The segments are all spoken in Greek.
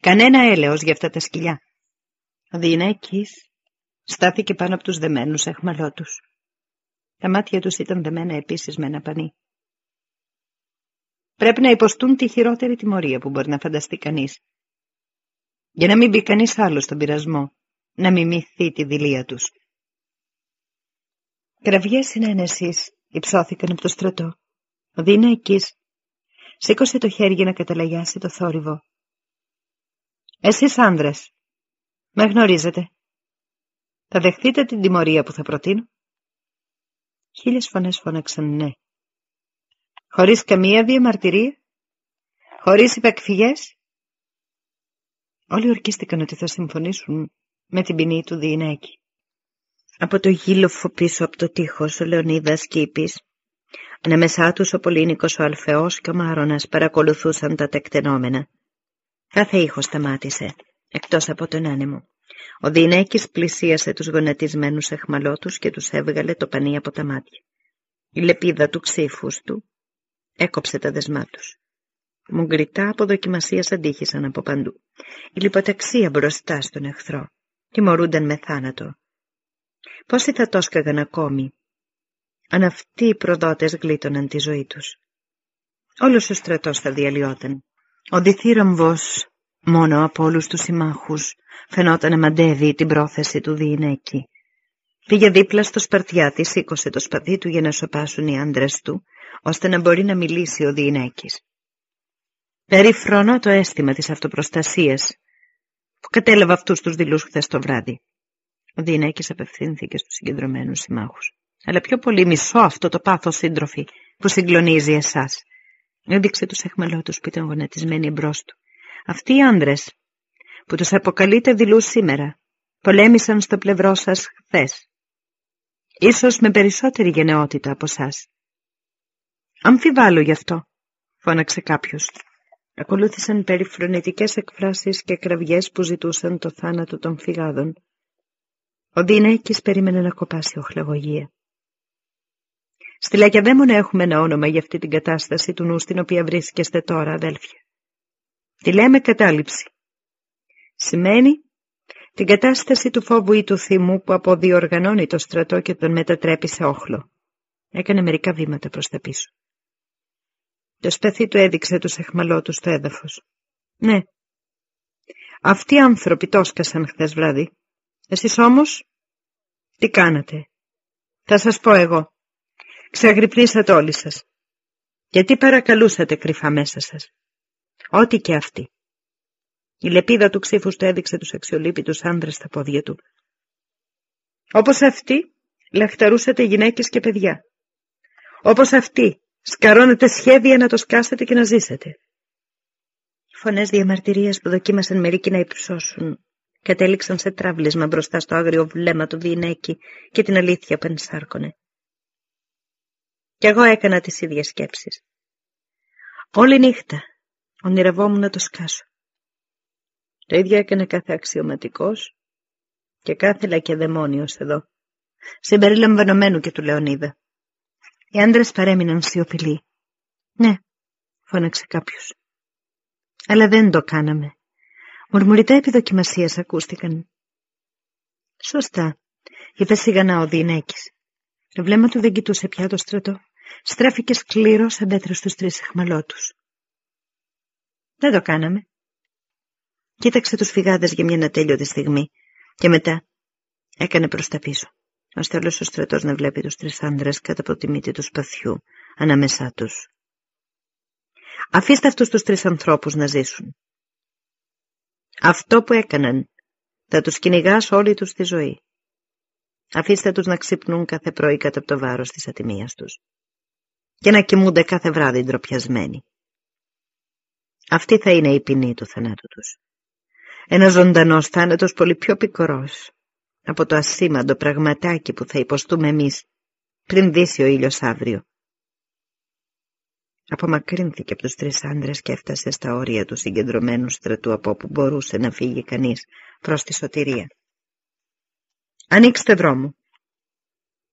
Κανένα έλεος για αυτά τα σκυλιά. Ο Διηνέκης στάθηκε πάνω από τους δεμένους εχμαλώτους. Τα μάτια τους ήταν δεμένα επίσης με ένα πανί. Πρέπει να υποστούν τη χειρότερη τιμωρία που μπορεί να φανταστεί κανείς. Για να μην μπει κανείς άλλος στον πειρασμό, να μιμηθεί τη δηλία τους. Κραυγές συνένεσης υψώθηκαν από το στρατό. Ο Δίνεκης σήκωσε το χέρι για να καταλαγιάσει το θόρυβο. Εσείς άνδρες, με γνωρίζετε. Θα δεχτείτε την τιμωρία που θα προτείνω. Χίλιες φωνές φώναξαν ναι. Χωρίς καμία διαμαρτυρία, χωρίς υπεκφυγές. Όλοι ορκίστηκαν ότι θα συμφωνήσουν με την ποινή του Διηνέκη. Από το γύλοφο πίσω από το τείχος ο Λεωνίδας Κήπης, ανάμεσά τους ο Πολύνικος ο Αλφεός και ο Μάρονας παρακολουθούσαν τα τεκτενόμενα. Κάθε ήχος σταμάτησε, εκτός από τον άνεμο. Ο Διηνέκης πλησίασε τους γονατισμένους εχμαλώτους και τους έβγαλε το πανί από τα μάτια. Η λεπίδα του ξύφους του έκοψε τα δεσμά τους. Μουγκριτά από δοκιμασίας αντίχησαν από παντού. Η λιποταξία μπροστά στον εχθρό. Τιμωρούνταν με θάνατο. Πόσοι θα τόσκαγαν ακόμη, αν αυτοί οι προδότες γλίτωναν τη ζωή τους. Όλος ο στρατός θα διαλυόταν. Ο διθύραμβος μόνο από όλους τους συμμάχους φαινόταν να μαντεύει την πρόθεση του Διηνέκη. Πήγε δίπλα στο Σπαρτιάτη, σήκωσε το σπαθί του για να σοπάσουν οι άντρες του, ώστε να μπορεί να μιλήσει ο Διηνέκης. Περιφρονώ το αίσθημα της αυτοπροστασίας που κατέλαβε αυτούς τους δηλούς χθες το βράδυ. Ο Διηνέκης απευθύνθηκε στους συγκεντρωμένους συμμάχους. Αλλά πιο πολύ μισώ αυτό το πάθος σύντροφη που συγκλονίζει εσάς. Έδειξε τους εχμαλώτους που ήταν γονατισμένοι εμπρός του. Αυτοί οι άντρες που τους αποκαλείτε δηλούς σήμερα πολέμησαν στο πλευρό σας χθες. Ίσως με περισσότερη γενναιότητα από σας. Αμφιβάλλω γι' αυτό, φώναξε κάποιος. Ακολούθησαν περιφρονητικές εκφράσεις και κραυγές που ζητούσαν το θάνατο των φυγάδων. Ο Δινέκης περίμενε να κοπάσει οχλαγωγία. Στη Λακιαδέμονα έχουμε ένα όνομα για αυτή την κατάσταση του νου στην οποία βρίσκεστε τώρα, αδέλφια. Τη λέμε κατάληψη. Σημαίνει την κατάσταση του φόβου ή του θυμού που αποδιοργανώνει το στρατό και τον μετατρέπει σε όχλο. Έκανε μερικά βήματα προς τα πίσω. Το σπαθί του έδειξε τους εχμαλώτους στο έδαφος. Ναι, αυτοί οι άνθρωποι τόσκασαν χθες βράδυ. Εσείς όμως, τι κάνατε; Θα σας πω εγώ. Ξαγρυπνήσατε όλοι σας. Γιατί παρακαλούσατε κρυφά μέσα σας; Ό,τι και αυτοί. Η λεπίδα του ξύφους του έδειξε τους αξιολύπητους άνδρες στα πόδια του. Όπως αυτοί, λαχταρούσατε γυναίκες και παιδιά. Όπως αυτοί, σκαρώνετε σχέδια να το σκάσετε και να ζήσετε. Οι φωνές διαμαρτυρίας που δοκίμασαν μερικοί να υψώσουν κατέληξαν σε τραύλισμα μπροστά στο άγριο βλέμμα του Διηνέκη και την αλήθεια που ενσάρκωνε. Κι εγώ έκανα τις ίδιες σκέψεις. Όλη νύχτα ονειρευόμουν να το σκάσω. Το ίδιο έκανε κάθε αξιωματικός και κάθε λακεδαιμόνιος εδώ, συμπεριλαμβανομένου και του Λεωνίδα. Οι άντρες παρέμειναν σιωπηλοί. Ναι, φώναξε κάποιος. Αλλά δεν το κάναμε. Μουρμουριτά επιδοκιμασίας ακούστηκαν. Σωστά, είπε σιγανά ο Διηνέκης. Το βλέμμα του δεν κοιτούσε πια το στρατό. Στράφηκε σκληρό σαν πέτρα στους τρεις εχμαλώτους. Δεν το κάναμε. Κοίταξε τους φυγάδες για μια ατέλειωτη στιγμή και μετά έκανε προς τα πίσω, ώστε όλος ο στρατός να βλέπει τους τρεις άντρες κάτω από τη μύτη του σπαθιού ανάμεσά τους. Αφήστε αυτούς τους τρεις ανθρώπους να ζήσουν. Αυτό που έκαναν θα τους κυνηγάς όλη τους τη ζωή. Αφήστε τους να ξυπνούν κάθε πρωί κάτω από το βάρος της ατιμίας τους και να κοιμούνται κάθε βράδυ ντροπιασμένοι. Αυτή θα είναι η ποινή του θανάτου τους. Ένας ζωντανός θάνατος πολύ πιο πικρός από το ασήμαντο πραγματάκι που θα υποστούμε εμείς πριν δύσει ο ήλιος αύριο. Απομακρύνθηκε από τους τρεις άντρες και έφτασε στα όρια του συγκεντρωμένου στρατού από όπου μπορούσε να φύγει κανείς προς τη σωτηρία. «Ανοίξτε δρόμο».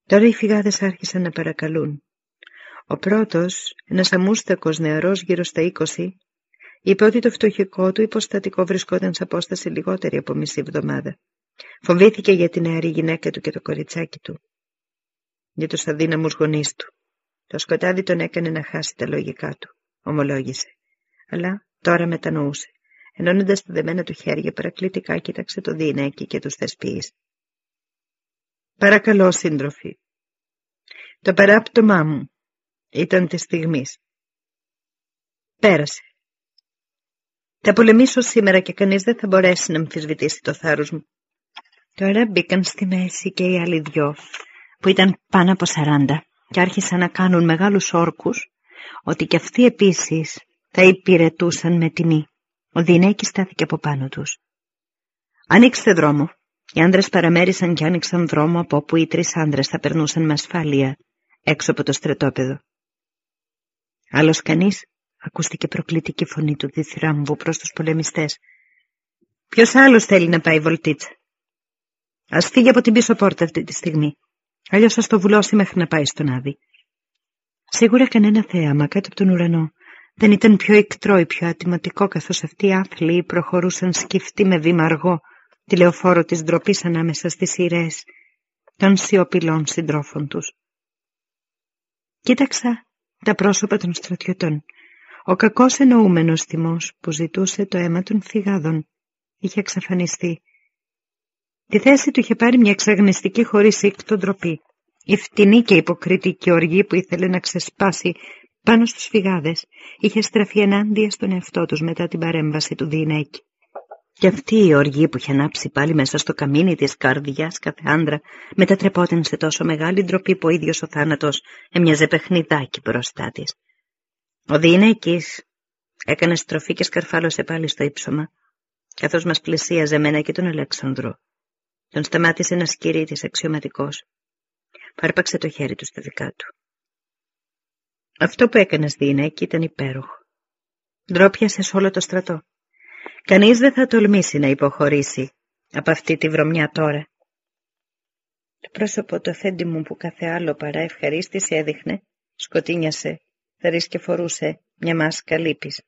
Τώρα οι φυγάδες άρχισαν να παρακαλούν. Ο πρώτος, ένας αμούστακος νεαρός γύρω στα είκοσι, είπε ότι το φτωχικό του υποστατικό βρισκόταν σε απόσταση λιγότερη από μισή εβδομάδα. Φοβήθηκε για την νεαρή γυναίκα του και το κοριτσάκι του. Για τους αδύναμους γονείς του. Το σκοτάδι τον έκανε να χάσει τα λογικά του, ομολόγησε. Αλλά τώρα μετανοούσε. Ενώνοντας τα δεμένα του χέρια παρακλητικά κοίταξε το διηνέκι και τους θεσποιείς. Παρακαλώ, σύντροφοι. Το παράπτωμά μου ήταν της στιγμής. Πέρασε. Θα πολεμήσω σήμερα και κανείς δεν θα μπορέσει να αμφισβητήσει το θάρρος μου. Τώρα μπήκαν στη μέση και οι άλλοι δυο, που ήταν πάνω από σαράντα, και άρχισαν να κάνουν μεγάλους όρκους, ότι κι αυτοί επίσης θα υπηρετούσαν με τιμή. Ο Δινέκης στάθηκε από πάνω τους. Ανοίξτε δρόμο. Οι άντρες παραμέρισαν και άνοιξαν δρόμο από όπου οι τρεις άντρες θα περνούσαν με ασφάλεια έξω από το στρατόπεδο. Άλλος κανείς ακούστηκε προκλητική φωνή του διθυράμβου προς τους πολεμιστές. Ποιος άλλος θέλει να πάει βολτίτσα; Ας φύγει από την πίσω πόρτα αυτή τη στιγμή. Αλλιώς θα το βουλώσει μέχρι να πάει στον Άδη. Σίγουρα κανένα θέαμα κάτω από τον ουρανό δεν ήταν πιο εκτρό ή πιο ατιματικό καθώς αυτοί οι άθλοι προχωρούσαν σκυφτοί με βήμα αργό τη λεωφόρο της ντροπής ανάμεσα στις σειρές των σιωπηλών συντρόφων τους. Κοίταξα τα πρόσωπα των στρατιωτών. Ο κακός εννοούμενος θυμός που ζητούσε το αίμα των φυγάδων είχε εξαφανιστεί. Τη θέση του είχε πάρει μια εξαγνιστική χωρίς σύκτο ντροπή. Η φτηνή και υποκριτική οργή που ήθελε να ξεσπάσει πάνω στους φυγάδες είχε στραφεί ενάντια στον εαυτό τους μετά την παρέμβαση του Διηνέκη. Και αυτή η οργή που είχε ανάψει πάλι μέσα στο καμίνι της καρδιάς κάθε άντρα μετατρεπόταν σε τόσο μεγάλη ντροπή που ο ίδιος ο θάνατος έμοιαζε παιχνιδάκι μπροστά της. Ο Διηνέκης έκανε στροφή και σκαρφάλωσε πάλι στο ύψωμα, καθώς μας πλησίαζε εμένα και τον Αλέξανδρο. Τον σταμάτησε ένας σκυρίτης αξιωματικός. Πάρπαξε το χέρι του στα δικά του. Αυτό που έκανες Διηνέκη ήταν υπέροχο. Ντρόπιασες σε όλο το στρατό. Κανείς δεν θα τολμήσει να υποχωρήσει από αυτή τη βρωμιά τώρα. Το πρόσωπο του αφέντη μου που κάθε άλλο παρά ευχαρίστηση έδειχνε, σκοτίνιασε, θερής και φορούσε μια μάσκα λύπης.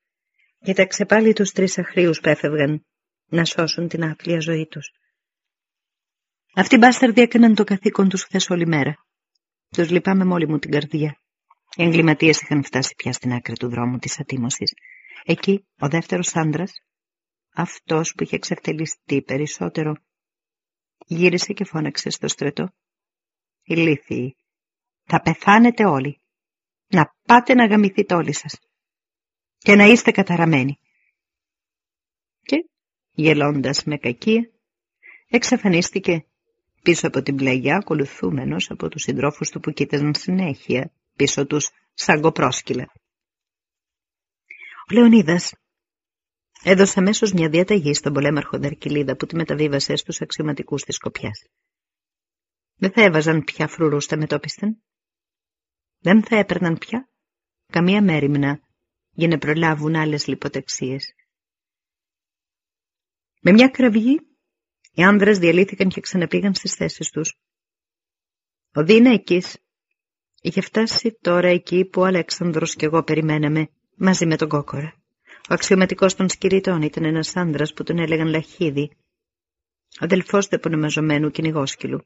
Κοίταξε πάλι τους τρεις αχρίους που έφευγαν να σώσουν την άθλια ζωή τους. Αυτοί οι μπάσταρδοι έκαναν το καθήκον τους χθες όλη μέρα. Τους λυπάμαι μόλι μου την καρδιά. Οι εγκληματίες είχαν φτάσει πια στην άκρη του δρόμου της ατίμωσης. Εκεί ο δεύτερος άντρας, αυτός που είχε εξευτελιστεί περισσότερο, γύρισε και φώναξε στο στρατό. Ηλίθιοι, θα πεθάνετε όλοι. Να πάτε να γαμηθείτε όλοι σας. Και να είστε καταραμένοι. Και, γελώντας με κακία, εξαφανίστηκε πίσω από την πλαγιά ακολουθούμενος από τους συντρόφους του που κοίταζαν συνέχεια πίσω τους σαν κοπρόσκυλα. Ο Λεωνίδας έδωσε αμέσως μια διαταγή στον πολέμαρχο Δαρκυλίδα που τη μεταβίβασε στους αξιωματικούς της Σκοπιάς. Δεν θα έβαζαν πια φρουρούς στα μετόπισθεν. Δεν θα έπαιρναν πια καμία μέρημνα για να προλάβουν άλλες λιποτεξίες. Με μια κραυγή οι άνδρες διαλύθηκαν και ξαναπήγαν στις θέσεις τους. Ο Δίνεκης Είχε φτάσει τώρα εκεί που ο Αλέξανδρος και εγώ περιμέναμε, μαζί με τον Κόκορα. Ο αξιωματικός των σκυριτών ήταν ένας άνδρας που τον έλεγαν Λαχίδη, αδελφός του επωνομαζομένου κυνηγόσκυλου.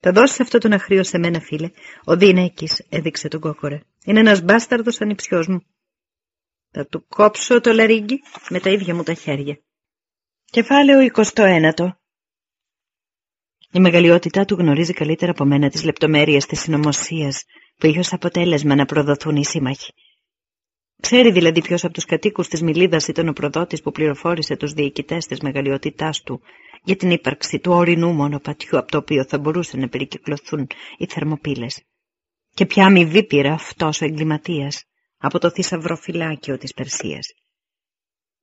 Θα δώσει αυτό τον αχρίο σε μένα, φίλε. Ο Δίνεκης, έδειξε τον Κόκορα. Είναι ένας μπάσταρδος ανιψιός μου. Θα του κόψω το λαρίγκι με τα ίδια μου τα χέρια. Κεφάλαιο 21. Η μεγαλειότητά του γνωρίζει καλύτερα από μένα τις λεπτομέρειες της συνωμοσίας που είχε ως αποτέλεσμα να προδοθούν οι σύμμαχοι. Ξέρει δηλαδή ποιος από τους κατοίκους της Μιλίδας ήταν ο προδότης που πληροφόρησε τους διοικητές της μεγαλειότητάς του για την ύπαρξη του ορεινού μονοπατιού από το οποίο θα μπορούσαν να περικυκλωθούν οι θερμοπύλες. Και ποια αμοιβή πήρε αυτός ο εγκληματίας από το θησαυροφυλάκιο της Περσίας.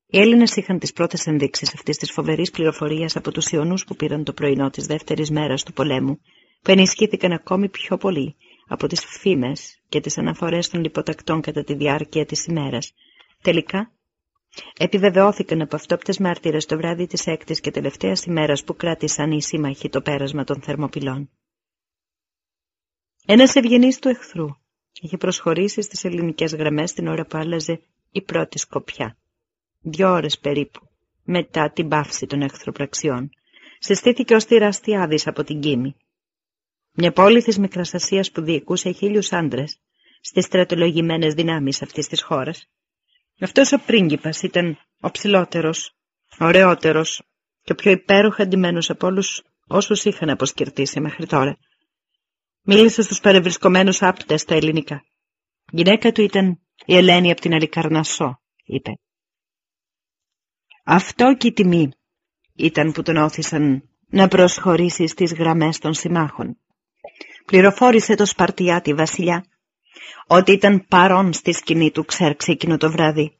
Οι Έλληνες είχαν τις πρώτες ενδείξεις αυτής της φοβερής πληροφορίας από τους Ιωνούς που πήραν το πρωινό της δεύτερης μέρας του πολέμου, που ενισχύθηκαν ακόμη πιο πολύ από τις φήμες και τις αναφορές των λιποτακτών κατά τη διάρκεια της ημέρας. Τελικά, επιβεβαιώθηκαν από αυτόπτες μάρτυρες το βράδυ της έκτης και τελευταίας ημέρας που κράτησαν οι σύμμαχοι το πέρασμα των θερμοπυλών. Ένας ευγενής του εχθρού είχε προσχωρήσει στις ελληνικές γραμμές την ώρα που άλλαζε η πρώτη σκοπιά. Δυο ώρες περίπου, μετά την πάυση των εχθροπραξιών, συστήθηκε ως τυραστιάδης από την Κίμη. Μια πόλη της Μικρασασίας που διοικούσε χίλιους άντρες στις στρατολογημένες δυνάμεις αυτής της χώρας. Αυτός ο πρίγκιπας ήταν ο ψηλότερος, ωραιότερος και ο πιο υπέροχα αντιμένος από όλους όσους είχαν αποσκερτήσει μέχρι τώρα. Μίλησε στους παρευρισκομένους άπτες στα ελληνικά. Η γυναίκα του ήταν η Ελένη από την Αλικαρνασσό, είπε. Αυτό και η τιμή ήταν που τον όθησαν να προσχωρήσει στις γραμμές των συμμάχων. Πληροφόρησε το Σπαρτιάτη βασιλιά ότι ήταν παρόν στη σκηνή του ξέρξη εκείνο το βράδυ,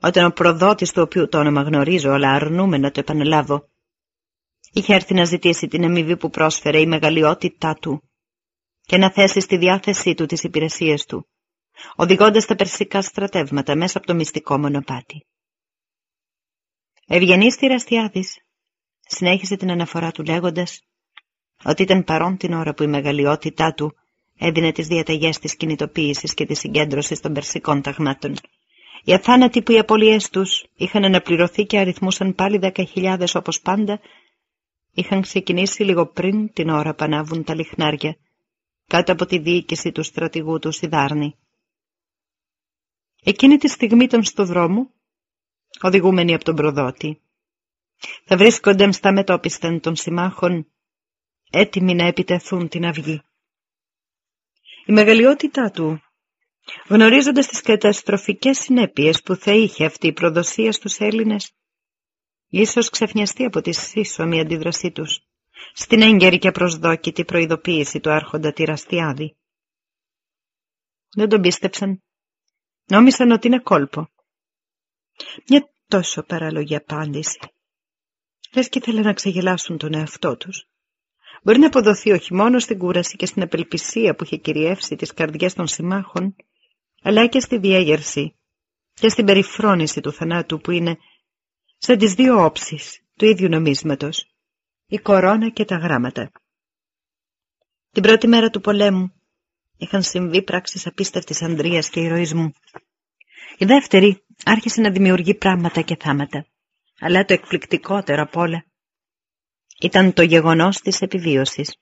όταν ο προδότης του οποίου το όνομα γνωρίζω, αλλά αρνούμε να το επαναλάβω, είχε έρθει να ζητήσει την αμοιβή που πρόσφερε η μεγαλειότητά του και να θέσει στη διάθεσή του τις υπηρεσίες του, οδηγώντας τα περσικά στρατεύματα μέσα από το μυστικό μονοπάτι. Ευγενής θηραστιάδης συνέχισε την αναφορά του λέγοντας ότι ήταν παρόν την ώρα που η μεγαλειότητά του έδινε τις διαταγές της κινητοποίησης και της συγκέντρωσης των περσικών ταγμάτων. Οι αθάνατοι που οι απολύες τους είχαν αναπληρωθεί και αριθμούσαν πάλι δέκα χιλιάδες όπως πάντα, είχαν ξεκινήσει λίγο πριν την ώρα που ανάβουν τα λιχνάρια, κάτω από τη διοίκηση του στρατηγού του Σιδάρνη. Εκείνη τη στιγμή ήταν στο δρόμο, οδηγούμενοι από τον προδότη. Θα βρίσκονται στα μετόπισθεν των συμμάχων, έτοιμοι να επιτεθούν την αυγή. Η μεγαλειότητά του, γνωρίζοντας τις καταστροφικές συνέπειες που θα είχε αυτή η προδοσία στους Έλληνες, ίσως ξεφνιαστεί από τη σύσσωμη αντίδρασή τους στην έγκαιρη και προσδόκητη προειδοποίηση του άρχοντα Τυραστιάδη. Δεν τον πίστεψαν. Νόμισαν ότι είναι κόλπο. Μια τόσο παράλογη απάντηση. Λες και ήθελε να ξεγελάσουν τον εαυτό τους. Μπορεί να αποδοθεί όχι μόνο στην κούραση και στην απελπισία που είχε κυριεύσει τις καρδιές των συμμάχων, αλλά και στη διέγερση και στην περιφρόνηση του θανάτου που είναι σαν τις δύο όψεις του ίδιου νομίσματος, η κορώνα και τα γράμματα. Την πρώτη μέρα του πολέμου είχαν συμβεί πράξεις απίστευτης ανδρείας και ηρωισμού. Η δεύτερη άρχισε να δημιουργεί πράγματα και θάματα, αλλά το εκπληκτικότερο απ' όλα ήταν το γεγονός της επιβίωσης.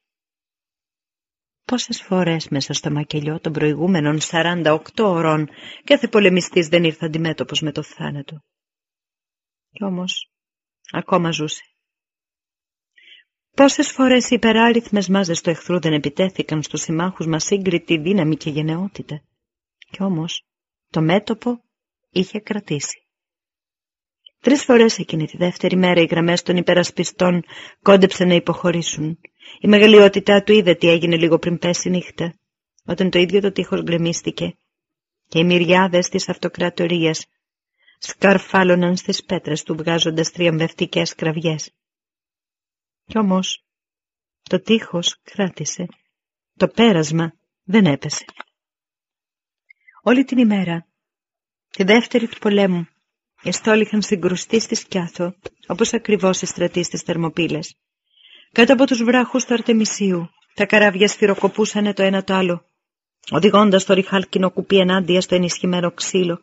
Πόσες φορές μέσα στο μακελιό των προηγούμενων 48 ώρων κάθε πολεμιστής δεν ήρθε αντιμέτωπος με το θάνατο. Κι όμως ακόμα ζούσε. Πόσες φορές οι υπεράριθμες μάζες του εχθρού δεν επιτέθηκαν στους συμμάχους μας σύγκριτη δύναμη και γενναιότητα. Κι όμως το μέτωπο είχε κρατήσει. Τρεις φορές εκείνη τη δεύτερη μέρα οι γραμμές των υπερασπιστών κόντεψαν να υποχωρήσουν. Η μεγαλειότητά του είδε τι έγινε λίγο πριν πέσει νύχτα, όταν το ίδιο το τείχος γκρεμίστηκε και οι μυριάδες της αυτοκρατορίας σκαρφάλωναν στις πέτρες του βγάζοντας τριαμβευτικές κραυγές. Κι όμως το τείχος κράτησε, το πέρασμα δεν έπεσε. Όλη την ημέρα, τη δεύτερη του πολέμου, οι στόλοι είχαν συγκρουστεί στη Σκιάθο, όπως ακριβώς οι στρατοί στις Θερμοπύλες. Κάτω από τους βράχους του Αρτεμισίου, τα καράβια σφυροκοπούσαν το ένα το άλλο, οδηγώντας το ριχάλκινο κουπί ενάντια στο ενισχυμένο ξύλο,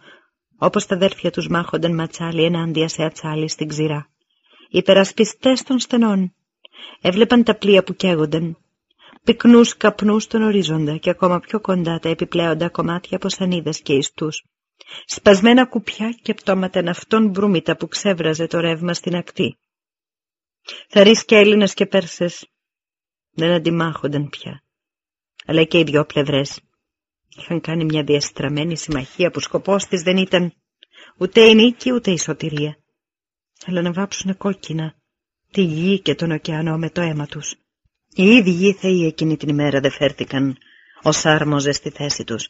όπως τα αδέρφια τους μάχονταν ματσάλι ενάντια σε ατσάλι στην ξηρά. Οι υπερασπιστές των στενών έβλεπαν τα πλοία που καίγονταν, πυκνούς καπνούς στον ορίζοντα και ακόμα πιο κοντά τα επιπλέοντα κομμάτια από σανίδες και ιστούς. Σπασμένα κουπιά και πτώματα ναυτών μπρούμητα που ξέβραζε το ρεύμα στην ακτή. Θαρείς και Έλληνες και Πέρσες δεν αντιμάχονταν πια, αλλά και οι δυο πλευρές είχαν κάνει μια διαστραμμένη συμμαχία που σκοπός της δεν ήταν ούτε η νίκη ούτε η σωτηρία, αλλά να βάψουν κόκκινα τη γη και τον ωκεανό με το αίμα τους. Οι ίδιοι θεοί εκείνη την ημέρα δεν φέρθηκαν ως άρμοζες στη θέση τους,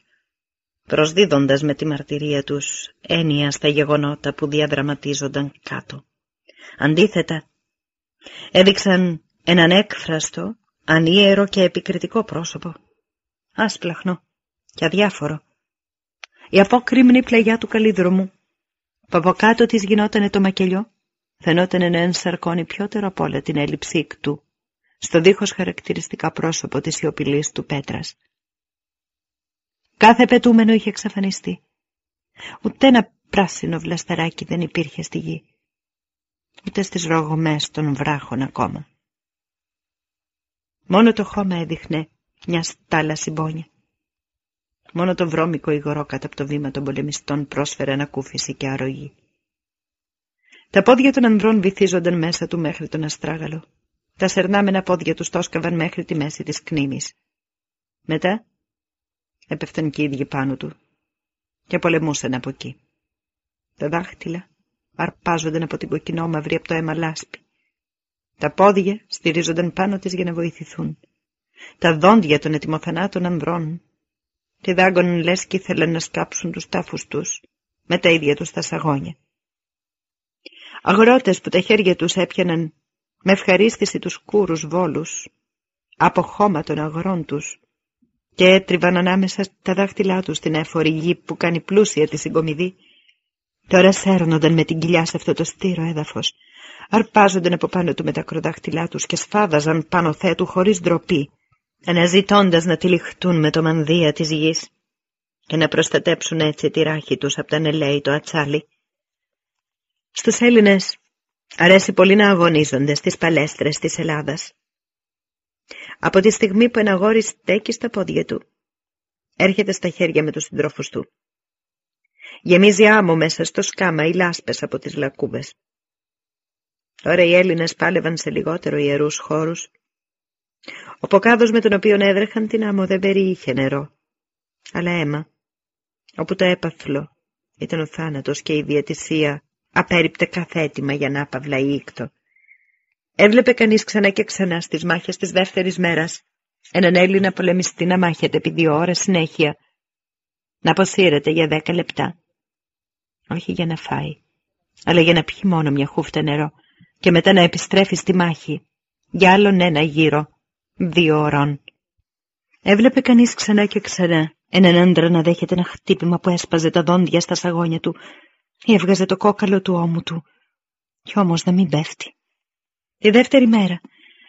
προσδίδοντας με τη μαρτυρία τους έννοια στα γεγονότα που διαδραματίζονταν κάτω. Αντίθετα, έδειξαν έναν έκφραστο, ανίερο και επικριτικό πρόσωπο, άσπλαχνο και αδιάφορο. Η απόκριμνη πλαγιά του καλύδρομου, που από κάτω της γινότανε το μακελιό, φαινόταν να ενσαρκώνει πιότερο από όλα την έλλειψη ικτού, στο δίχως χαρακτηριστικά πρόσωπο της σιωπηλής του πέτρας. Κάθε πετούμενο είχε εξαφανιστεί. Ούτε ένα πράσινο βλασταράκι δεν υπήρχε στη γη, ούτε στις ρογομές των βράχων ακόμα. Μόνο το χώμα έδειχνε μια στάλα συμπόνια. Μόνο το βρώμικο υγρό κάτω από το βήμα των πολεμιστών πρόσφερε ανακούφιση και αρρωγή. Τα πόδια των ανδρών βυθίζονταν μέσα του μέχρι τον αστράγαλο. Τα σερνάμενα πόδια τους στόσκαβαν μέχρι τη μέση της κνήμης. Μετά έπεφταν και οι ίδιοι πάνω του και πολεμούσαν από εκεί. Τα δάχτυλα αρπάζονταν από την κοκκινόμαυρη από το αίμα λάσπη. Τα πόδια στηρίζονταν πάνω της για να βοηθηθούν. Τα δόντια των ετοιμοθανάτων ανδρών τη δάγκωναν λες και ήθελαν να σκάψουν τους τάφους τους με τα ίδια τους τα σαγόνια. Αγρότες που τα χέρια τους έπιαναν με ευχαρίστηση τους κούρους βόλους από χώμα των αγρών τους και έτριβαν ανάμεσα στα δάχτυλά τους την έφορη γη που κάνει πλούσια τη συγκομιδή. Τώρα σέρνονταν με την κοιλιά σε αυτό το στήρο έδαφος, αρπάζονταν από πάνω του με τα κροδάχτυλά τους και σφάδαζαν πάνω θέτου χωρίς ντροπή, αναζητώντας να τυλιχτούν με το μανδύα της γης και να προστατέψουν έτσι τη ράχη τους από τα νελέη το ατσάλι. Στους Έλληνες αρέσει πολύ να αγωνίζονται στις παλέστρες της Ελλάδας. Από τη στιγμή που ένα γόρι στέκει στα πόδια του, έρχεται στα χέρια με τους συντρόφους του. Γεμίζει άμμο μέσα στο σκάμα οι λάσπες από τις λακκούβες. Τώρα οι Έλληνες πάλευαν σε λιγότερο ιερούς χώρους. Ο ποκάδος με τον οποίο έδρεχαν την άμμο δεν περιείχε νερό, αλλά αίμα, όπου το έπαθλο ήταν ο θάνατος και η διατησία απέριπτε κάθε για να απαυλα ήκτο. Έβλεπε κανείς ξανά και ξανά στις μάχες της δεύτερης μέρας έναν Έλληνα πολεμιστή να μάχεται επί δύο ώρες συνέχεια, να αποσύρεται για δέκα λεπτά. Όχι για να φάει, αλλά για να πιει μόνο μια χούφτα νερό και μετά να επιστρέφει στη μάχη, για άλλον ένα γύρο, δύο ώρων. Έβλεπε κανείς ξανά και ξανά έναν άντρα να δέχεται ένα χτύπημα που έσπαζε τα δόντια στα σαγόνια του ή έβγαζε το κόκαλο του ώμου του, κι όμως να μην πέφτει. Τη δεύτερη μέρα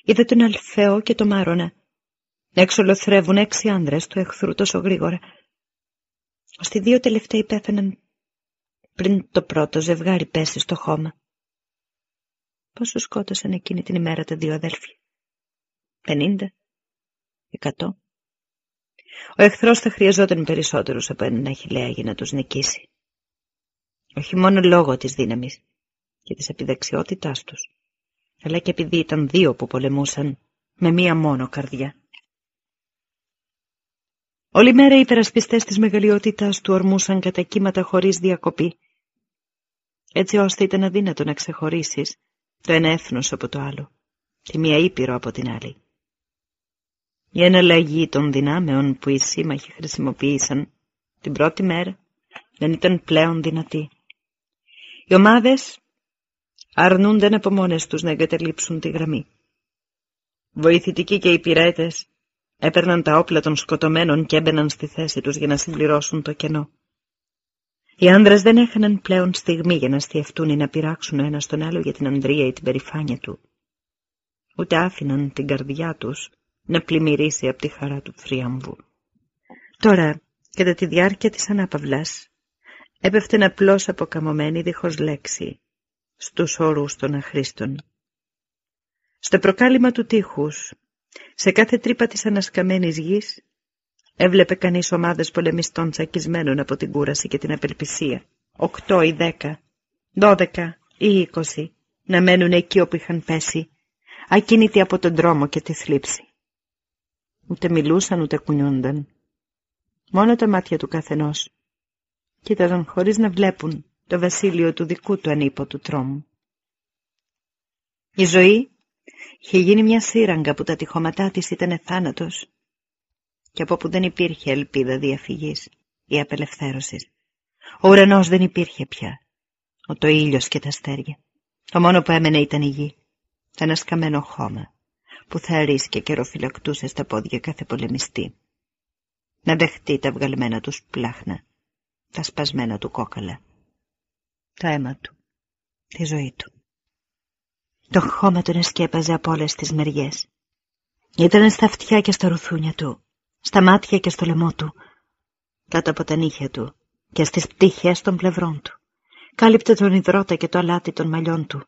είδε τον Αλφαίο και τον Μάρονα να εξολοθρεύουν έξι άνδρες του εχθρού τόσο γρήγορα, ώστε οι δύο τελευταίοι πέθαναν πριν το πρώτο ζευγάρι πέσει στο χώμα. Πόσο σκότωσαν εκείνη την ημέρα τα δύο αδέλφια; Πενήντα, εκατό. Ο εχθρός θα χρειαζόταν περισσότερους από έναν αχιλέα για να τους νικήσει. Όχι μόνο λόγω της δύναμης και της επιδεξιότητάς τους, αλλά και επειδή ήταν δύο που πολεμούσαν με μία μόνο καρδιά. Όλη μέρα οι υπερασπιστές της μεγαλειότητάς του ορμούσαν κατά κύματα χωρίς διακοπή, έτσι ώστε ήταν αδύνατο να ξεχωρίσεις το ένα έθνος από το άλλο, τη μία ήπειρο από την άλλη. Η εναλλαγή των δυνάμεων που οι σύμμαχοι χρησιμοποίησαν την πρώτη μέρα δεν ήταν πλέον δυνατή. Οι ομάδες αρνούνταν από μόνες τους να εγκαταλείψουν τη γραμμή. Βοηθητικοί και οι πειραίτες έπαιρναν τα όπλα των σκοτωμένων και έμπαιναν στη θέση τους για να συμπληρώσουν το κενό. Οι άνδρες δεν έχαναν πλέον στιγμή για να στιευτούν ή να πειράξουν ο ένας τον άλλο για την ανδρεία ή την περηφάνεια του. Ούτε άφηναν την καρδιά τους να πλημμυρίσει από τη χαρά του θρίαμβου. Τώρα, κατά τη διάρκεια της ανάπαυλας, έπεφτεν απλώς αποκαμωμένη δίχως λέξη στους όρους των αχρήστων. Στο προκάλημα του τείχους, σε κάθε τρύπα της ανασκαμένης γης, έβλεπε κανείς ομάδες πολεμιστών τσακισμένων από την κούραση και την απελπισία. Οκτώ ή δέκα, δώδεκα ή είκοσι, να μένουν εκεί όπου είχαν πέσει, ακίνητοι από τον δρόμο και τη θλίψη. Ούτε μιλούσαν ούτε κουνιούνταν. Μόνο τα μάτια του καθενός κοίταζαν χωρίς να βλέπουν το βασίλειο του δικού του ανίποτου τρόμου. Η ζωή είχε γίνει μια σύραγγα που τα τυχώματά της ήταν θάνατος και από που δεν υπήρχε ελπίδα διαφυγής ή απελευθέρωσης. Ο ουρανός δεν υπήρχε πια, ο το ήλιος και τα αστέρια. Το μόνο που έμενε ήταν η γη, ένα σκαμμένο χώμα που θα αρίσκε και ροφυλακτούσε στα πόδια κάθε πολεμιστή. Να δεχτεί τα βγαλμένα τους πλάχνα, τα σπασμένα του κόκαλα το αίμα του, τη ζωή του. Το χώμα τον εσκέπαζε από όλες τις μεριές. Ήταν στα αυτιά και στα ρουθούνια του, στα μάτια και στο λαιμό του, κάτω από τα νύχια του και στις πτυχές των πλευρών του, Κάλυπτε τον υδρότα και το αλάτι των μαλλιών του.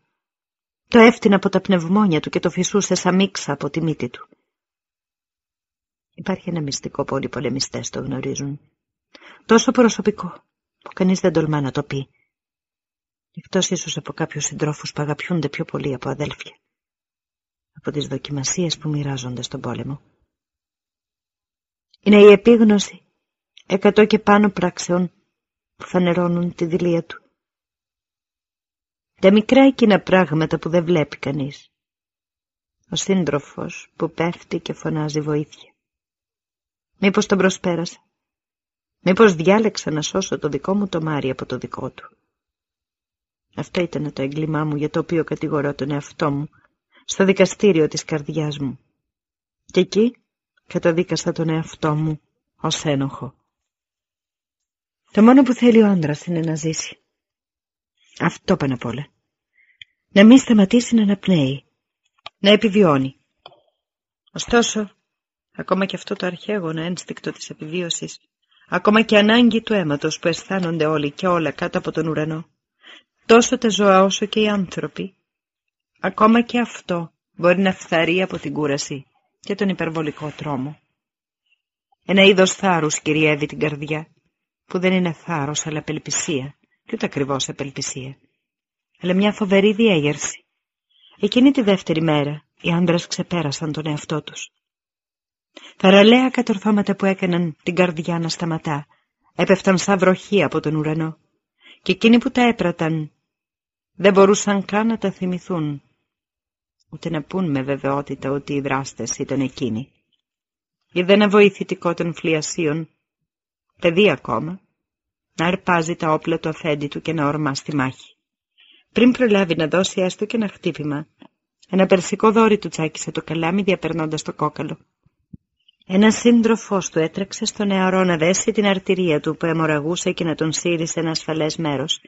Το έφτιανε από τα πνευμόνια του και το φυσούσε σαν μίξα από τη μύτη του. Υπάρχει ένα μυστικό που όλοι οι πολεμιστές το γνωρίζουν. Τόσο προσωπικό που κανείς δεν τολμά να το πει. Εκτός ίσως από κάποιους συντρόφους που αγαπιούνται πιο πολύ από αδέλφια. Από τις δοκιμασίες που μοιράζονται στον πόλεμο. Είναι η επίγνωση εκατό και πάνω πράξεων που φανερώνουν τη δηλία του. Τα μικρά εκείνα πράγματα που δεν βλέπει κανείς. Ο σύντροφος που πέφτει και φωνάζει βοήθεια. Μήπως τον προσπέρασα. Μήπως διάλεξα να σώσω το δικό μου το Μάρι από το δικό του. Αυτό ήταν το έγκλημά μου για το οποίο κατηγορώ τον εαυτό μου στο δικαστήριο της καρδιάς μου. Και εκεί καταδίκασα τον εαυτό μου ως ένοχο. Το μόνο που θέλει ο άντρας είναι να ζήσει. Αυτό πάνω απ' όλα. Να μην σταματήσει να αναπνέει. Να επιβιώνει. Ωστόσο, ακόμα και αυτό το αρχαίγωνο ένστικτο της επιβίωσης, ακόμα και ανάγκη του αίματος που αισθάνονται όλοι και όλα κάτω από τον ουρανό, τόσο τα ζώα όσο και οι άνθρωποι, ακόμα και αυτό μπορεί να φθαρεί από την κούραση και τον υπερβολικό τρόμο. Ένα είδος θάρρους κυριεύει την καρδιά, που δεν είναι θάρρος αλλά απελπισία, και ούτε ακριβώς απελπισία, αλλά μια φοβερή διέγερση. Εκείνη τη δεύτερη μέρα οι άντρες ξεπέρασαν τον εαυτό τους. Θαραλέα κατορθώματα που έκαναν την καρδιά να σταματά, έπεφταν σαν βροχή από τον ουρανό, και εκείνοι που τα έπραταν δεν μπορούσαν καν να τα θυμηθούν, ούτε να πούν με βεβαιότητα ότι οι δράστες ήταν εκείνοι. Είδε ένα βοηθητικό των φλιασίων, παιδί ακόμα, να αρπάζει τα όπλα του αφέντη του και να ορμά στη μάχη. Πριν προλάβει να δώσει έστω και ένα χτύπημα, ένα περσικό δόρυ του τσάκισε το καλάμι διαπερνώντας το κόκαλο. Ένα σύντροφό του έτρεξε στο νεαρό να δέσει την αρτηρία του που αιμορραγούσε και να τον σύρει σε ένα ασφαλές μέρος.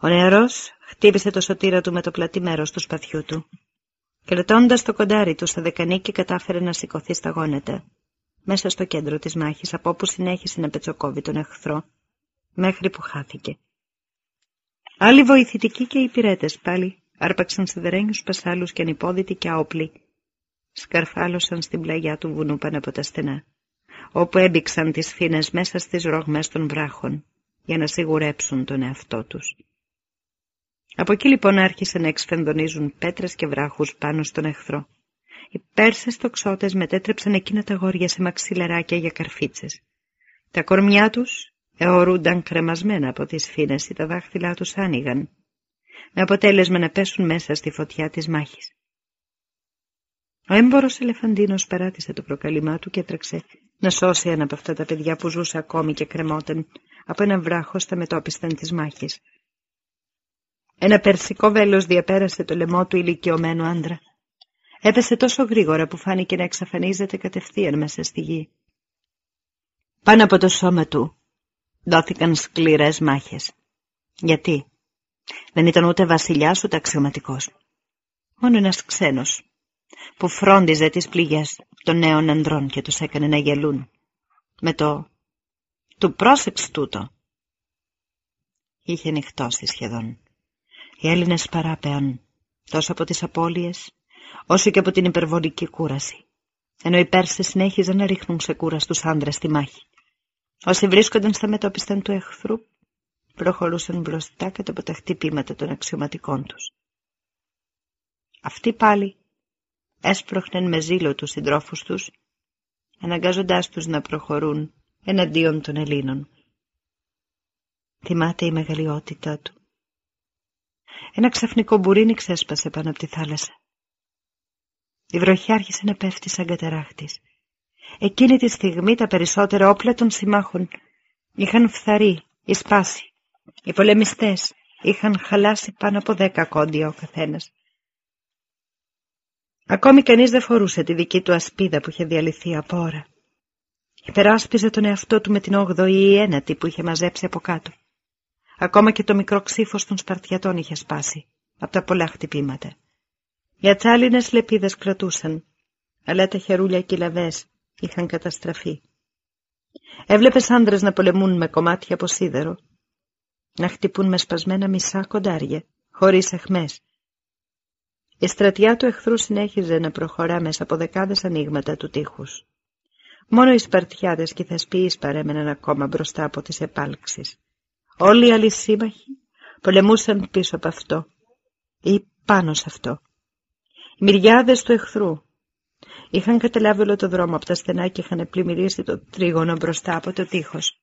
Ο νεαρός χτύπησε το σωτήρα του με το πλατή μέρος του σπαθιού του. Κρατώντας το κοντάρι του στα δεκανίκη κατάφερε να σηκωθεί στα γόνετα, μέσα στο κέντρο της μάχης, από όπου συνέχισε να πετσοκόβει τον εχθρό, μέχρι που χάθηκε. Άλλοι βοηθητικοί και υπηρέτες πάλι άρπαξαν σιδερένιους πασάλους και ανυπόδητοι και άοπλοι, σκαρφάλωσαν στην πλαγιά του βουνού πάνω από τα στενά, όπου έμπηξαν τις φίνες μέσα στις ρογμές των βράχων, για να σιγουρέψουν τον εαυτό τους. Από εκεί λοιπόν άρχισαν να εξφενδονίζουν πέτρες και βράχους πάνω στον εχθρό. Οι Πέρσες τοξότες μετέτρεψαν εκείνα τα γόρια σε μαξιλαράκια για καρφίτσες. Τα κορμιά τους αιωρούνταν κρεμασμένα από τις φίνες ή τα δάχτυλά τους άνοιγαν, με αποτέλεσμα να πέσουν μέσα στη φωτιά της μάχης. Ο έμπορος Ελεφαντίνος παράτησε το προκαλημά του και έτρεξε να σώσει ένα από αυτά τα παιδιά που ζούσε ακόμη και κρεμόταν από ένα βράχο στα μετόπισθεν της μάχης. Ένα περσικό βέλος διαπέρασε το λαιμό του ηλικιωμένου άντρα. Έπεσε τόσο γρήγορα που φάνηκε να εξαφανίζεται κατευθείαν μέσα στη γη. Πάνω από το σώμα του δόθηκαν σκληρές μάχες. Γιατί; Δεν ήταν ούτε βασιλιάς ούτε αξιωματικός. Μόνο ένας ξένος που φρόντιζε τις πληγές των νέων ανδρών και τους έκανε να γελούν. Με το «του πρόσεξ τούτο». Είχε νυχτώσει σχεδόν. Οι Έλληνες παράπεαν τόσο από τις απώλειες όσο και από την υπερβολική κούραση, ενώ οι Πέρσες συνέχιζαν να ρίχνουν σε κούρα στους άντρες στη μάχη. Όσοι βρίσκονταν στα μετώπιστα του εχθρού, προχωρούσαν μπροστά κατά από τα χτυπήματα των αξιωματικών τους. Αυτοί πάλι έσπροχναν με ζήλο τους συντρόφους τους, αναγκάζοντάς τους να προχωρούν εναντίον των Ελλήνων. Θυμάται η μεγαλειότητά του. Ένα ξαφνικό μπουρίνι ξέσπασε πάνω από τη θάλασσα. Η βροχή άρχισε να πέφτει σαν κατεράχτης. Εκείνη τη στιγμή τα περισσότερα όπλα των συμμάχων είχαν φθαρεί ή σπάσει. Οι πολεμιστές είχαν χαλάσει πάνω από δέκα κόντια ο καθένας. Ακόμη κανείς δεν φορούσε τη δική του ασπίδα που είχε διαλυθεί από ώρα. Υπεράσπιζε τον εαυτό του με την όγδοη ή ένατη που είχε μαζέψει από κάτω. Ακόμα και το μικρό ξύφος των Σπαρτιατών είχε σπάσει από τα πολλά χτυπήματα. Οι ατσάλινες λεπίδες κρατούσαν, αλλά τα χερούλια και οι λαβές είχαν καταστραφεί. Έβλεπες άντρες να πολεμούν με κομμάτια από σίδερο να χτυπούν με σπασμένα μισά κοντάρια, χωρίς εχμές. Η στρατιά του εχθρού συνέχιζε να προχωρά μέσα από δεκάδες ανοίγματα του τείχους. Μόνο οι Σπαρτιάδες και οι Θεσποιείς παρέμεναν ακόμα μπροστά από τις επάλξεις. Όλοι οι άλλοι σύμμαχοι πολεμούσαν πίσω από αυτό ή πάνω σε αυτό. Οι μυριάδες του εχθρού είχαν καταλάβει όλο το δρόμο από τα στενά και είχαν πλημμυρίσει το τρίγωνο μπροστά από το τείχος.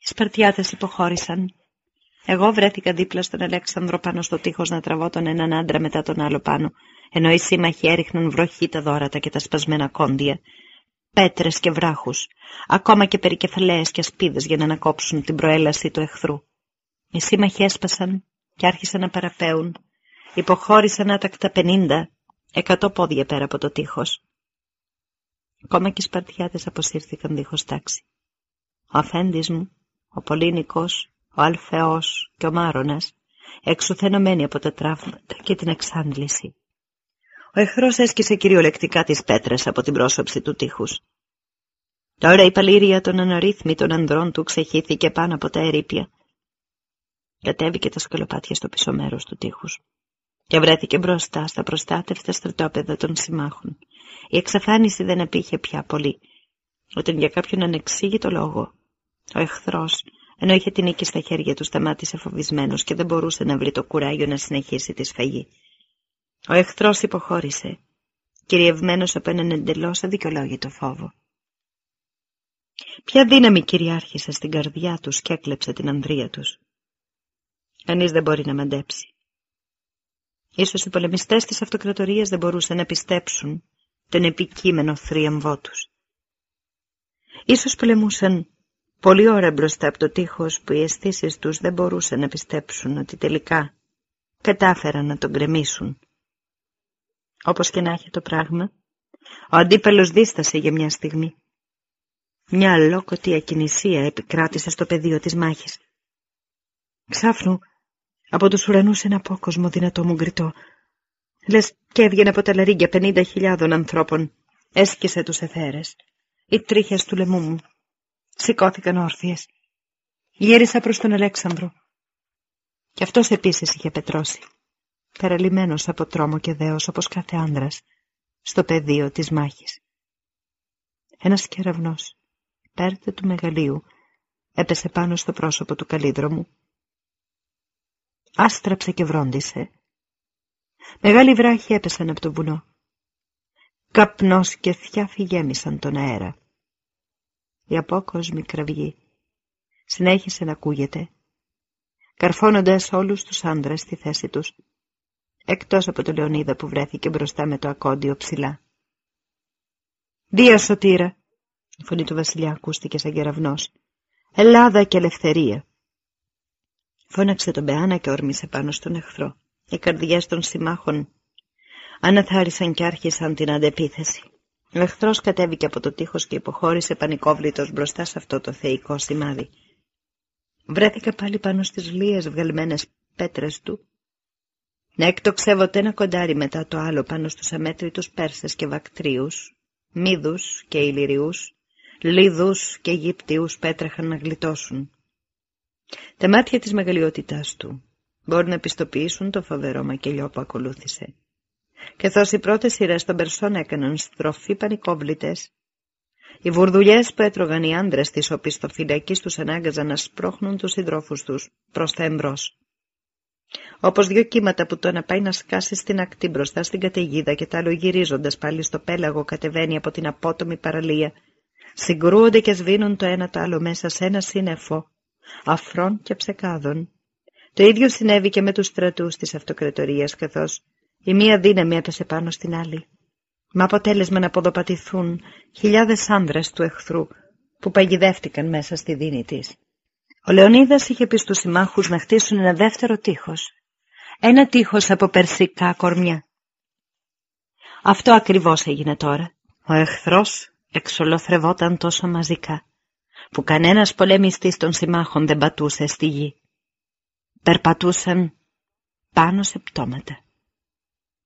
Οι Σπαρτιάδες υποχώρησαν. Εγώ βρέθηκα δίπλα στον Αλέξανδρο πάνω στο τείχος να τραβώ τον έναν άντρα μετά τον άλλο πάνω, ενώ οι σύμμαχοι έριχναν βροχή τα δόρατα και τα σπασμένα κόντια, πέτρες και βράχους, ακόμα και περικεφαλαίες και ασπίδες για να ανακόψουν την προέλαση του εχθρού. Οι σύμμαχοι έσπασαν και άρχισαν να παραπέουν. Υποχώρησαν άτακτα πενήντα, εκατό πόδια πέρα από το τείχος. Ακόμα και οι Σπαρτιάδες αποσύρθηκαν δίχως τάξη. Ο αφέντης μου, ο Πολύνικος, ο Αλφεός και ο Μάρονας, εξουθενωμένοι από τα τραύματα και την εξάντληση. Ο εχθρός έσκησε κυριολεκτικά τις πέτρες από την πρόσωψη του τείχους. Τώρα η παλήρια των αναρρύθμιτων ανδρών του ξεχύθηκε πάνω από τα ερήπια. Κατέβηκε τα σκαλοπάτια στο πίσω μέρος του τείχους και βρέθηκε μπροστά στα προστάτευτα στρατόπεδα των συμμάχων. Η εξαφάνιση δεν απήχε πια πολύ, όταν για κάποιον ανεξήγητο λόγο ο εχθρός, ενώ είχε την νίκη στα χέρια του, σταμάτησε φοβισμένος και δεν μπορούσε να βρει το κουράγιο να συνεχίσει τη σφαγή. Ο εχθρός υποχώρησε, κυριευμένος από έναν εντελώς αδικαιολόγητο φόβο. Ποια δύναμη κυριάρχησε στην καρδιά τους και έκλεψε την ανδρεία τους. Κανείς δεν μπορεί να μαντέψει. Ίσως οι πολεμιστές της αυτοκρατορίας δεν μπορούσαν να πιστέψουν τον επικείμενο θρίαμβό τους. Ίσως πολεμούσαν πολλή ώρα μπροστά από το τείχος που οι αισθήσεις τους δεν μπορούσαν να πιστέψουν ότι τελικά κατάφεραν να τον γκρεμίσουν. Όπως και να έχει το πράγμα, ο αντίπαλος δίστασε για μια στιγμή. Μια αλόκοτη ακινησία επικράτησε στο πεδίο της μάχης. Ξάφνου, από τους ουρανούς ένα απόκοσμο δυνατό μου γκριτό. Λες και έβγαινε από τα λαρίγκια πενήντα χιλιάδων ανθρώπων. Έσκησε τους εθέρες. Οι τρίχες του λαιμού μου. Σηκώθηκαν όρθιες. Γύρισα προς τον Αλέξανδρο. Κι αυτός επίσης είχε πετρώσει παραλυμμένος από τρόμο και δέος όπως κάθε άνδρας, στο πεδίο της μάχης. Ένας κεραυνός, πέρτε του μεγαλείου, έπεσε πάνω στο πρόσωπο του καλύδρομου. Άστραψε και βρόντισε. Μεγάλοι βράχοι έπεσαν από το βουνό. Καπνός και θιάφη γέμισαν τον αέρα. Η απόκοσμη κραυγή συνέχισε να ακούγεται, καρφώνοντας όλους τους άντρες στη θέση τους εκτός από τον Λεωνίδα που βρέθηκε μπροστά με το ακόντιο ψηλά. «Δίας σωτήρα», η φωνή του βασιλιά ακούστηκε σαν κεραυνός, «Ελλάδα και ελευθερία». Φώναξε τον Μπεάνα και όρμησε πάνω στον εχθρό. Οι καρδιές των συμμάχων αναθάρισαν και άρχισαν την αντεπίθεση. Ο εχθρός κατέβηκε από το τείχος και υποχώρησε πανικόβλητος μπροστά σε αυτό το θεϊκό σημάδι. Βρέθηκε πάλι πάνω στις λίες βγαλμένες πέτρες του να εκτοξεύονται ένα κοντάρι μετά το άλλο πάνω στους αμέτρητους Πέρσες και Βακτρίους, Μίδους και Ηλυριούς, Λίδους και Αιγύπτιους πέτρεχαν να γλιτώσουν. Τα μάτια της μεγαλειότητάς του μπορεί να πιστοποιήσουν το φοβερό μακελιό που ακολούθησε. Καθώς οι πρώτες σειρές των Περσών έκαναν στροφή πανικόβλητες, οι βουρδουλιές που έτρωγαν οι άντρες της οπισθοφυλακής τους ανάγκαζαν να σπρώχνουν τους συντρόφους τους προς τα εμπρός. Όπως δύο κύματα που το ένα πάει να σκάσει στην ακτή μπροστά στην καταιγίδα και το άλλο γυρίζοντας πάλι στο πέλαγο κατεβαίνει από την απότομη παραλία. Συγκρούονται και σβήνουν το ένα το άλλο μέσα σε ένα σύννεφο, αφρών και ψεκάδων. Το ίδιο συνέβη και με τους στρατούς της αυτοκρατορίας, καθώς η μία δύναμη έπεσε πάνω στην άλλη. Με αποτέλεσμα να αποδοπατηθούν χιλιάδες άνδρες του εχθρού που παγιδεύτηκαν μέσα στη δίνη της. Ο Λεωνίδας είχε πει στους συμμάχους να χτίσουν ένα δεύτερο τείχος. Ένα τείχος από περσικά κορμιά. Αυτό ακριβώς έγινε τώρα. Ο εχθρός εξολοθρευόταν τόσο μαζικά, που κανένας πολεμιστής των συμμάχων δεν πατούσε στη γη. Περπατούσαν πάνω σε πτώματα.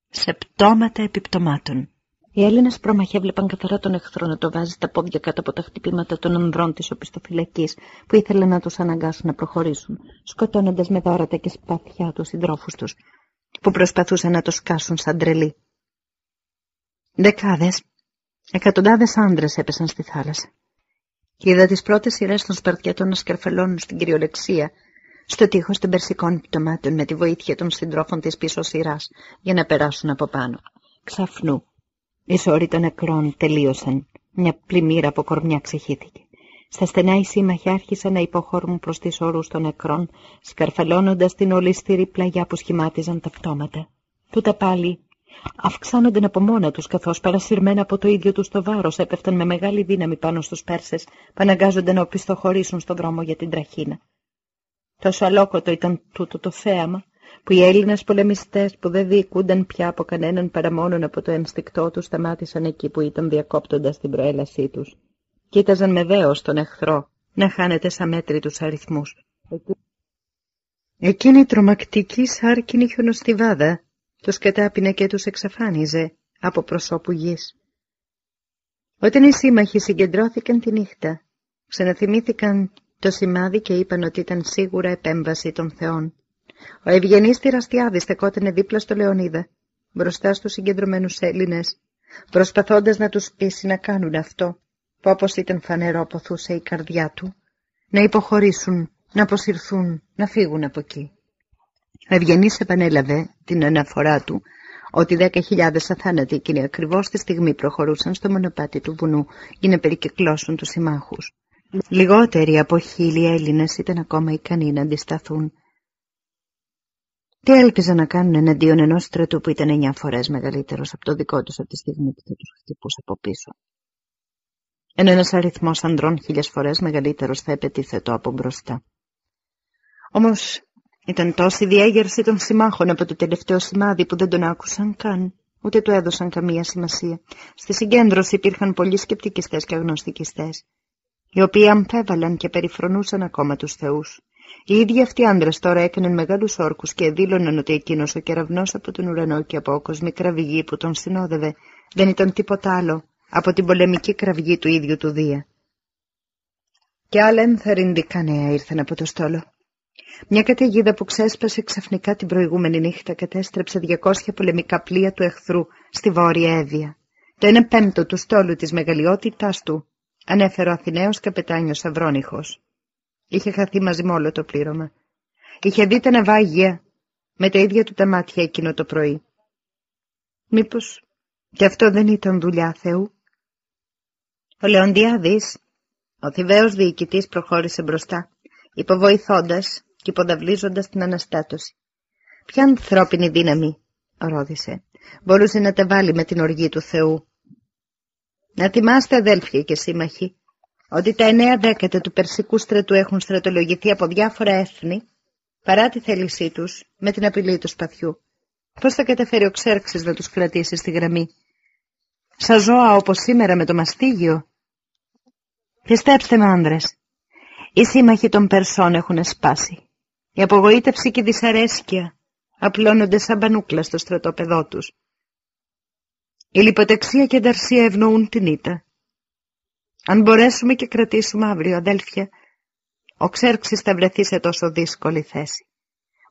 Σε πτώματα επιπτωμάτων, Οι Έλληνες πρόμαχοι έβλεπαν καθαρά τον εχθρό να το βάζει τα πόδια κάτω από τα χτυπήματα των ανδρών της οπισθοφυλακής που ήθελαν να τους αναγκάσουν να προχωρήσουν, σκοτώνοντας με δόρατα και σπαθιά τους συντρόφους τους, που προσπαθούσαν να το σκάσουν σαν τρελή. Δεκάδες, εκατοντάδες άντρες έπεσαν στη θάλασσα. Και είδα τις πρώτες σειρές των Σπαρτιατών να σκαρφελώνουν στην κυριολεξία στο τείχος των περσικών πτωμάτων με τη βοήθεια των συντρόφων της πίσω σειράς για να περάσουν από πάνω. Ξαφνού, οι σώροι των νεκρών τελείωσαν. Μια πλημμύρα από κορμιά ξεχύθηκε. Στα στενά οι σύμμαχοι άρχισαν να υποχωρούν προς τις όρους των νεκρών, σκαρφαλώνοντας την ολιστήρη πλαγιά που σχημάτιζαν τα πτώματα. Τούτα πάλι αυξάνονταν από μόνα τους, καθώς παρασυρμένα από το ίδιο τους το βάρος έπεφταν με μεγάλη δύναμη πάνω στους Πέρσες, που αναγκάζονται να οπισθοχωρήσουν στον δρόμο για την τραχίνα. Τόσο αλόκοτο ήταν τούτο το θέαμα, που οι Έλληνες πολεμιστές που δεν διοικούνταν πια από κανέναν παρά μόνον από το ένστικτό τους σταμάτησαν εκεί που ήταν διακόπτοντας την προέλασή τους. Κοίταζαν με δέος τον εχθρό να χάνεται σαν μέτρητους αριθμούς. Εκείνη η τρομακτική σάρκινη χιονοστιβάδα τους κατάπινε και τους εξαφάνιζε από προσώπου γης. Όταν οι σύμμαχοι συγκεντρώθηκαν τη νύχτα, ξαναθυμήθηκαν το σημάδι και είπαν ότι ήταν σίγουρα επέμβαση των θεών. Ο ευγενής Τυραστιάδης στεκότανε δίπλα στο Λεωνίδα, μπροστά στους συγκεντρωμένους Έλληνες, προσπαθώντας να τους πείσει να κάνουν αυτό, που όπως ήταν φανερό αποθούσε η καρδιά του, να υποχωρήσουν, να αποσυρθούν, να φύγουν από εκεί. Ο Ευγενής επανέλαβε την αναφορά του ότι δέκα χιλιάδες αθάνατοι εκείνοι ακριβώς τη στιγμή προχωρούσαν στο μονοπάτι του βουνού για να περικεκλώσουν τους συμμάχους. Λιγότεροι από χίλιοι Έλληνες ήταν ακόμα ικανοί να αντισταθούν τι έλπιζαν να κάνουν εναντίον ενός στρατού που ήταν εννιά φορές μεγαλύτερος από το δικό τους από τη στιγμή που θα τους χτυπούσε από πίσω; Ενώ ένας αριθμός ανδρών χίλιες φορές μεγαλύτερος θα επετίθετο από μπροστά. Όμως ήταν τόση διέγερση των συμμάχων από το τελευταίο σημάδι που δεν τον άκουσαν καν, ούτε του έδωσαν καμία σημασία. Στη συγκέντρωση υπήρχαν πολλοί σκεπτικιστές και αγνωστικιστές, οι οποίοι αμφέβαλαν και περιφρονούσαν ακόμα τους θεούς. Οι ίδιοι αυτοί άντρες τώρα έκαναν μεγάλους όρκους και δήλωναν ότι εκείνος ο κεραυνός από τον ουρανό και από κοσμή κραυγή που τον συνόδευε δεν ήταν τίποτα άλλο από την πολεμική κραυγή του ίδιου του Δία. Και άλλα ενθαρρυντικά νέα ήρθαν από το στόλο. Μια καταιγίδα που ξέσπασε ξαφνικά την προηγούμενη νύχτα κατέστρεψε 200 πολεμικά πλοία του εχθρού στη Βόρεια Εύβοια. Το ένα πέμπτο του στόλου της μεγαλειότητάς του ανέφερε ο Αθηναίος καπετάνιος Αυρόνυχος. Είχε χαθεί μαζί με όλο το πλήρωμα. Είχε δει τα ναυάγια με τα ίδια του τα μάτια εκείνο το πρωί. Μήπως και αυτό δεν ήταν δουλειά Θεού; Ο Λεοντιάδης, ο θηβαίος διοικητής προχώρησε μπροστά, υποβοηθώντας και υποδαβλίζοντας την αναστάτωση. Ποια ανθρώπινη δύναμη, ρώτησε, μπορούσε να τα βάλει με την οργή του Θεού. Να θυμάστε αδέλφια και σύμμαχοι, ότι τα εννέα δέκατα του Περσικού στρατού έχουν στρατολογηθεί από διάφορα έθνη, παρά τη θέλησή τους, με την απειλή του σπαθιού. Πώς θα καταφέρει ο Ξέρξης να τους κρατήσει στη γραμμή; Σα ζώα όπως σήμερα με το μαστίγιο; Πιστέψτε με άνδρες, οι σύμμαχοι των Περσών έχουν σπάσει. Η απογοήτευση και η δυσαρέσκεια απλώνονται σαν πανούκλα στο στρατόπεδό τους. Η λιποτεξία και η ανταρσία ευνοούν την ήττα. Αν μπορέσουμε και κρατήσουμε αύριο, αδέλφια, ο Ξέρξης θα βρεθεί σε τόσο δύσκολη θέση,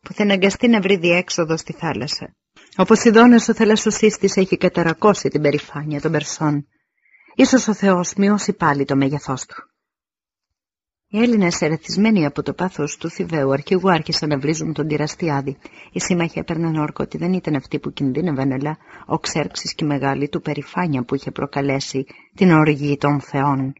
που θα αναγκαστεί να βρει διέξοδο στη θάλασσα. Ο Ποσειδώνας ο θαλασσοσύστης έχει καταρακώσει την περηφάνεια των Περσών. Ίσως ο Θεός μειώσει πάλι το μέγεθός του. Οι Έλληνες, ερεθισμένοι από το πάθος του Θηβαίου αρχηγού, άρχισαν να βρίζουν τον τυραστιάδη. Οι σύμμαχοι έπαιρναν όρκο ότι δεν ήταν αυτοί που κινδύνευαν, αλλά ο Ξέρξης και η μεγάλη του περηφάνεια που είχε προκαλέσει την οργή των Θεών.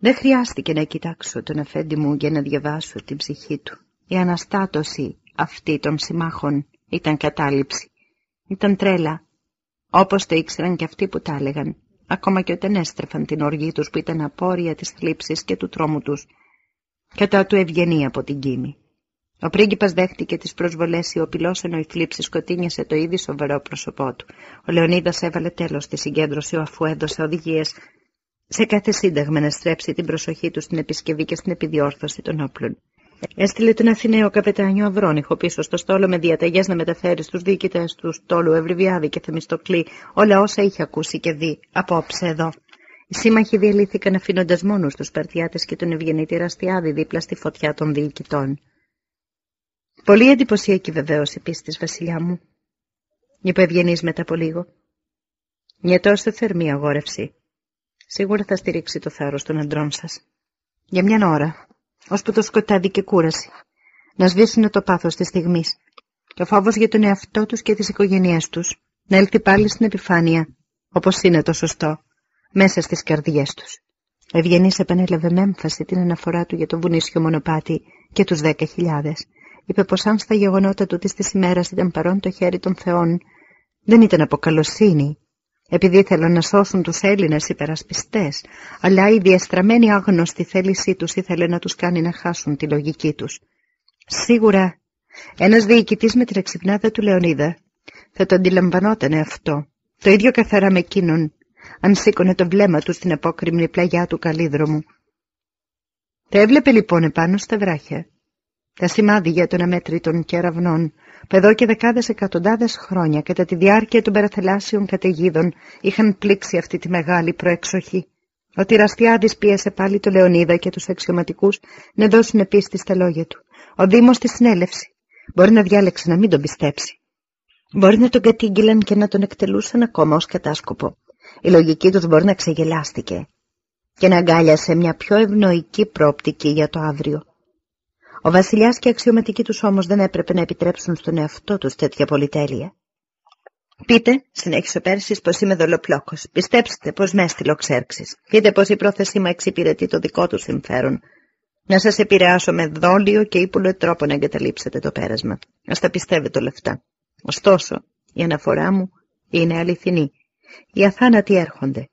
Δεν χρειάστηκε να κοιτάξω τον αφέντη μου για να διαβάσω την ψυχή του. Η αναστάτωση αυτή των συμμάχων ήταν κατάληψη. Ήταν τρέλα, όπως το ήξεραν και αυτοί που τα έλεγαν ακόμα και όταν έστρεφαν την οργή τους που ήταν απόρρια της θλίψης και του τρόμου τους, κατά του ευγενή από την κίνη. Ο πρίγκιπας δέχτηκε τις προσβολές σιωπηλός ενώ η θλίψη σκοτίνιασε το ήδη σοβαρό πρόσωπό του. Ο Λεωνίδας έβαλε τέλος στη συγκέντρωση αφού έδωσε οδηγίες σε κάθε σύνταγμα να στρέψει την προσοχή του στην επισκευή και στην επιδιόρθωση των όπλων. Έστειλε τον Αθηναίο καπετάνιο Αβρόνιχο πίσω στο στόλο με διαταγές να μεταφέρει στους διοικητές του στόλου Ευρυβιάδη και Θεμιστοκλή όλα όσα είχε ακούσει και δει απόψε εδώ. Οι σύμμαχοι διαλύθηκαν αφήνοντας μόνο τους Σπαρτιάτε και τον ευγενή Ραστιάδη δίπλα στη φωτιά των διοικητών. Πολύ εντυπωσιακή βεβαίως η πίστη, Βασιλιά μου, είπε ευγενή μετά από λίγο. Μια τόσο θερμή αγόρευση. Σίγουρα θα στηρίξει το θάρρος των αντρών σας. Για μια ώρα, ώσπου το σκοτάδι και κούραση, να σβήσουν το πάθος της στιγμής και ο φόβος για τον εαυτό τους και τις οικογένειές τους να έλθει πάλι στην επιφάνεια, όπως είναι το σωστό, μέσα στις καρδιές τους. Ευγενής επανέλαβε με έμφαση την αναφορά του για το βουνίσιο μονοπάτι και τους δέκα χιλιάδες. Είπε πως αν στα γεγονότα του της ημέρας ήταν παρόν το χέρι των θεών, δεν ήταν από καλοσύνη, επειδή ήθελαν να σώσουν τους Έλληνες υπερασπιστές, αλλά η διαστραμμένη άγνωστη θέλησή τους ήθελε να τους κάνει να χάσουν τη λογική τους. Σίγουρα, ένας διοικητής με την εξυπνάδα του Λεωνίδα θα το αντιλαμβανόταν αυτό, το ίδιο καθαρά με εκείνον, αν σήκωνε το βλέμμα του στην απόκριμνη πλαγιά του καλύδρομου. Τα έβλεπε λοιπόν επάνω στα βράχια, τα σημάδια των αμέτρητων κεραυνών, που εδώ και δεκάδες εκατοντάδες χρόνια κατά τη διάρκεια των παραθελάσιων καταιγίδων είχαν πλήξει αυτή τη μεγάλη προεξοχή. Ο Τυραστιάδης πίεσε πάλι το Λεωνίδα και τους αξιωματικούς να δώσουν πίστη στα λόγια του. Ο Δήμος τη συνέλευση. Μπορεί να διάλεξε να μην τον πιστέψει. Μπορεί να τον κατήγγυλαν και να τον εκτελούσαν ακόμα ως κατάσκοπο. Η λογική τους μπορεί να ξεγελάστηκε και να αγκάλιασε μια πιο ευνοϊκή πρόπτικη για το αύριο. Ο βασιλιάς και οι αξιωματικοί τους όμως δεν έπρεπε να επιτρέψουν στον εαυτό τους τέτοια πολυτέλεια. Πείτε, συνέχισε ο Πέρσης, πως είμαι δολοπλόκος. Πιστέψτε πως με έστειλε ο Ξέρξης. Πείτε πως η πρόθεσή μου εξυπηρετεί το δικό του συμφέρον. Να σας επηρεάσω με δόλιο και ύπουλο τρόπο να εγκαταλείψετε το πέρασμα. Ας τα πιστεύετε όλα αυτά. Ωστόσο, η αναφορά μου είναι αληθινή. Οι αθάνατοι έρχονται.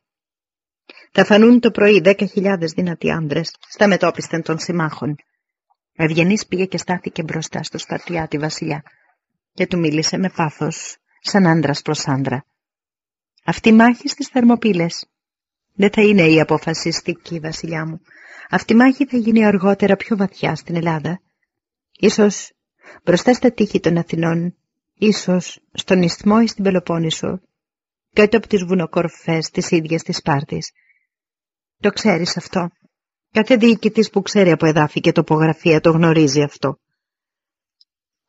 Θα φανούν το πρωί δέκα χιλιάδες δυνατοί άνδρες στα μετόπισθεν των συμμάχων. Ο Ευγενής πήγε και στάθηκε μπροστά στο Σπαρτιάτη βασιλιά και του μίλησε με πάθος, σαν άντρας προς άντρα. Αυτή η μάχη στις Θερμοπύλες δεν θα είναι η αποφασιστική βασιλιά μου. Αυτή η μάχη θα γίνει αργότερα πιο βαθιά στην Ελλάδα. Ίσως μπροστά στα τείχη των Αθηνών, ίσως στον Ισθμό ή στην Πελοπόννησο, κάτω από τις βουνοκορφές της ίδιας της Σπάρτης. Το ξέρεις αυτό. Κάθε διοικητής που ξέρει από εδάφη και τοπογραφία το γνωρίζει αυτό.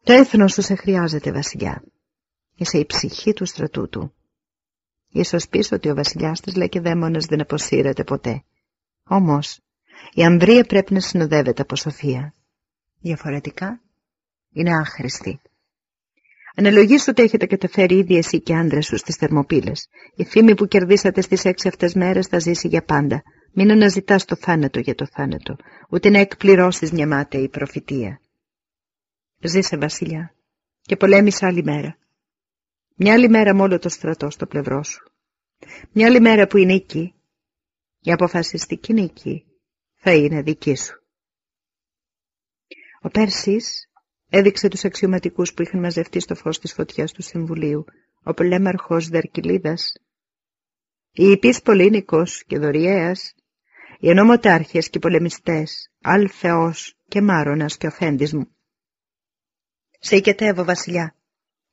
Το έθνος σου σε χρειάζεται, βασιλιά. Είσαι η ψυχή του στρατού του. Ίσως πεις ότι ο βασιλιάς της λέει και δαίμονας δεν αποσύρεται ποτέ. Όμως, η Ανδρία πρέπει να συνοδεύεται από σοφία. Διαφορετικά, είναι άχρηστη. Αναλογήσου ότι έχετε καταφέρει ήδη εσύ και άντρες σου στις θερμοπύλες. Η φήμη που κερδίσατε στις έξι αυτές μέρες θα ζήσει για πάντα. Μην αναζητάς το θάνατο για το θάνατο, ούτε να εκπληρώσεις μια μάταιη προφητεία. Ζήσε, βασιλιά, και πολέμησε άλλη μέρα. Μια άλλη μέρα με όλο το στρατό στο πλευρό σου. Μια άλλη μέρα που η νίκη, η αποφασιστική νίκη, θα είναι δική σου. Ο Πέρσης έδειξε τους αξιωματικούς που είχαν μαζευτεί στο φως της φωτιάς του Συμβουλίου, ο πολέμαρχος Δαρκυλίδας, η υπής Πολύνικος και Δωριέας οι ενόμοτάρχες και οι πολεμιστές, Αλφεός και Μάρονας και ο Φέντης μου. Σε οικετεύω, βασιλιά,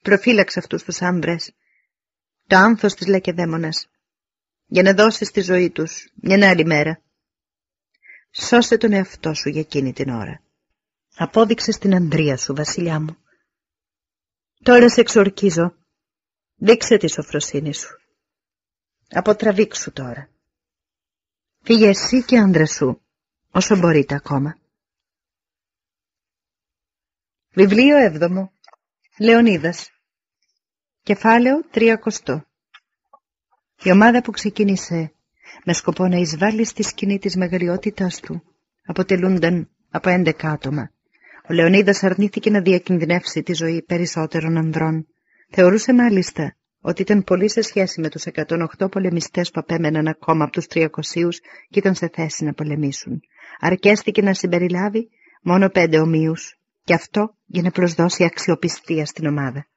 προφύλαξε αυτούς τους άμπρες, το άνθος της Λακεδαίμονας, για να δώσεις τη ζωή τους μια άλλη μέρα. Σώσε τον εαυτό σου για εκείνη την ώρα. Απόδειξες την Ανδρία σου, βασιλιά μου. Τώρα σε εξορκίζω. Δείξε τη σοφροσύνη σου. Αποτραβήξου τώρα. Φύγε εσύ και άντρα σου, όσο μπορείτε ακόμα. Βιβλίο 7. Λεωνίδας. Κεφάλαιο 30. Η ομάδα που ξεκίνησε με σκοπό να εισβάλλει στη σκηνή της μεγαλειότητάς του αποτελούνταν από 11 άτομα. Ο Λεωνίδας αρνήθηκε να διακινδυνεύσει τη ζωή περισσότερων ανδρών. Θεωρούσε μάλιστα ότι ήταν πολύ σε σχέση με τους 108 πολεμιστές που απέμεναν ακόμα από τους 300 και ήταν σε θέση να πολεμήσουν. Αρκέστηκε να συμπεριλάβει μόνο πέντε ομοίους και αυτό για να προσδώσει αξιοπιστία στην ομάδα.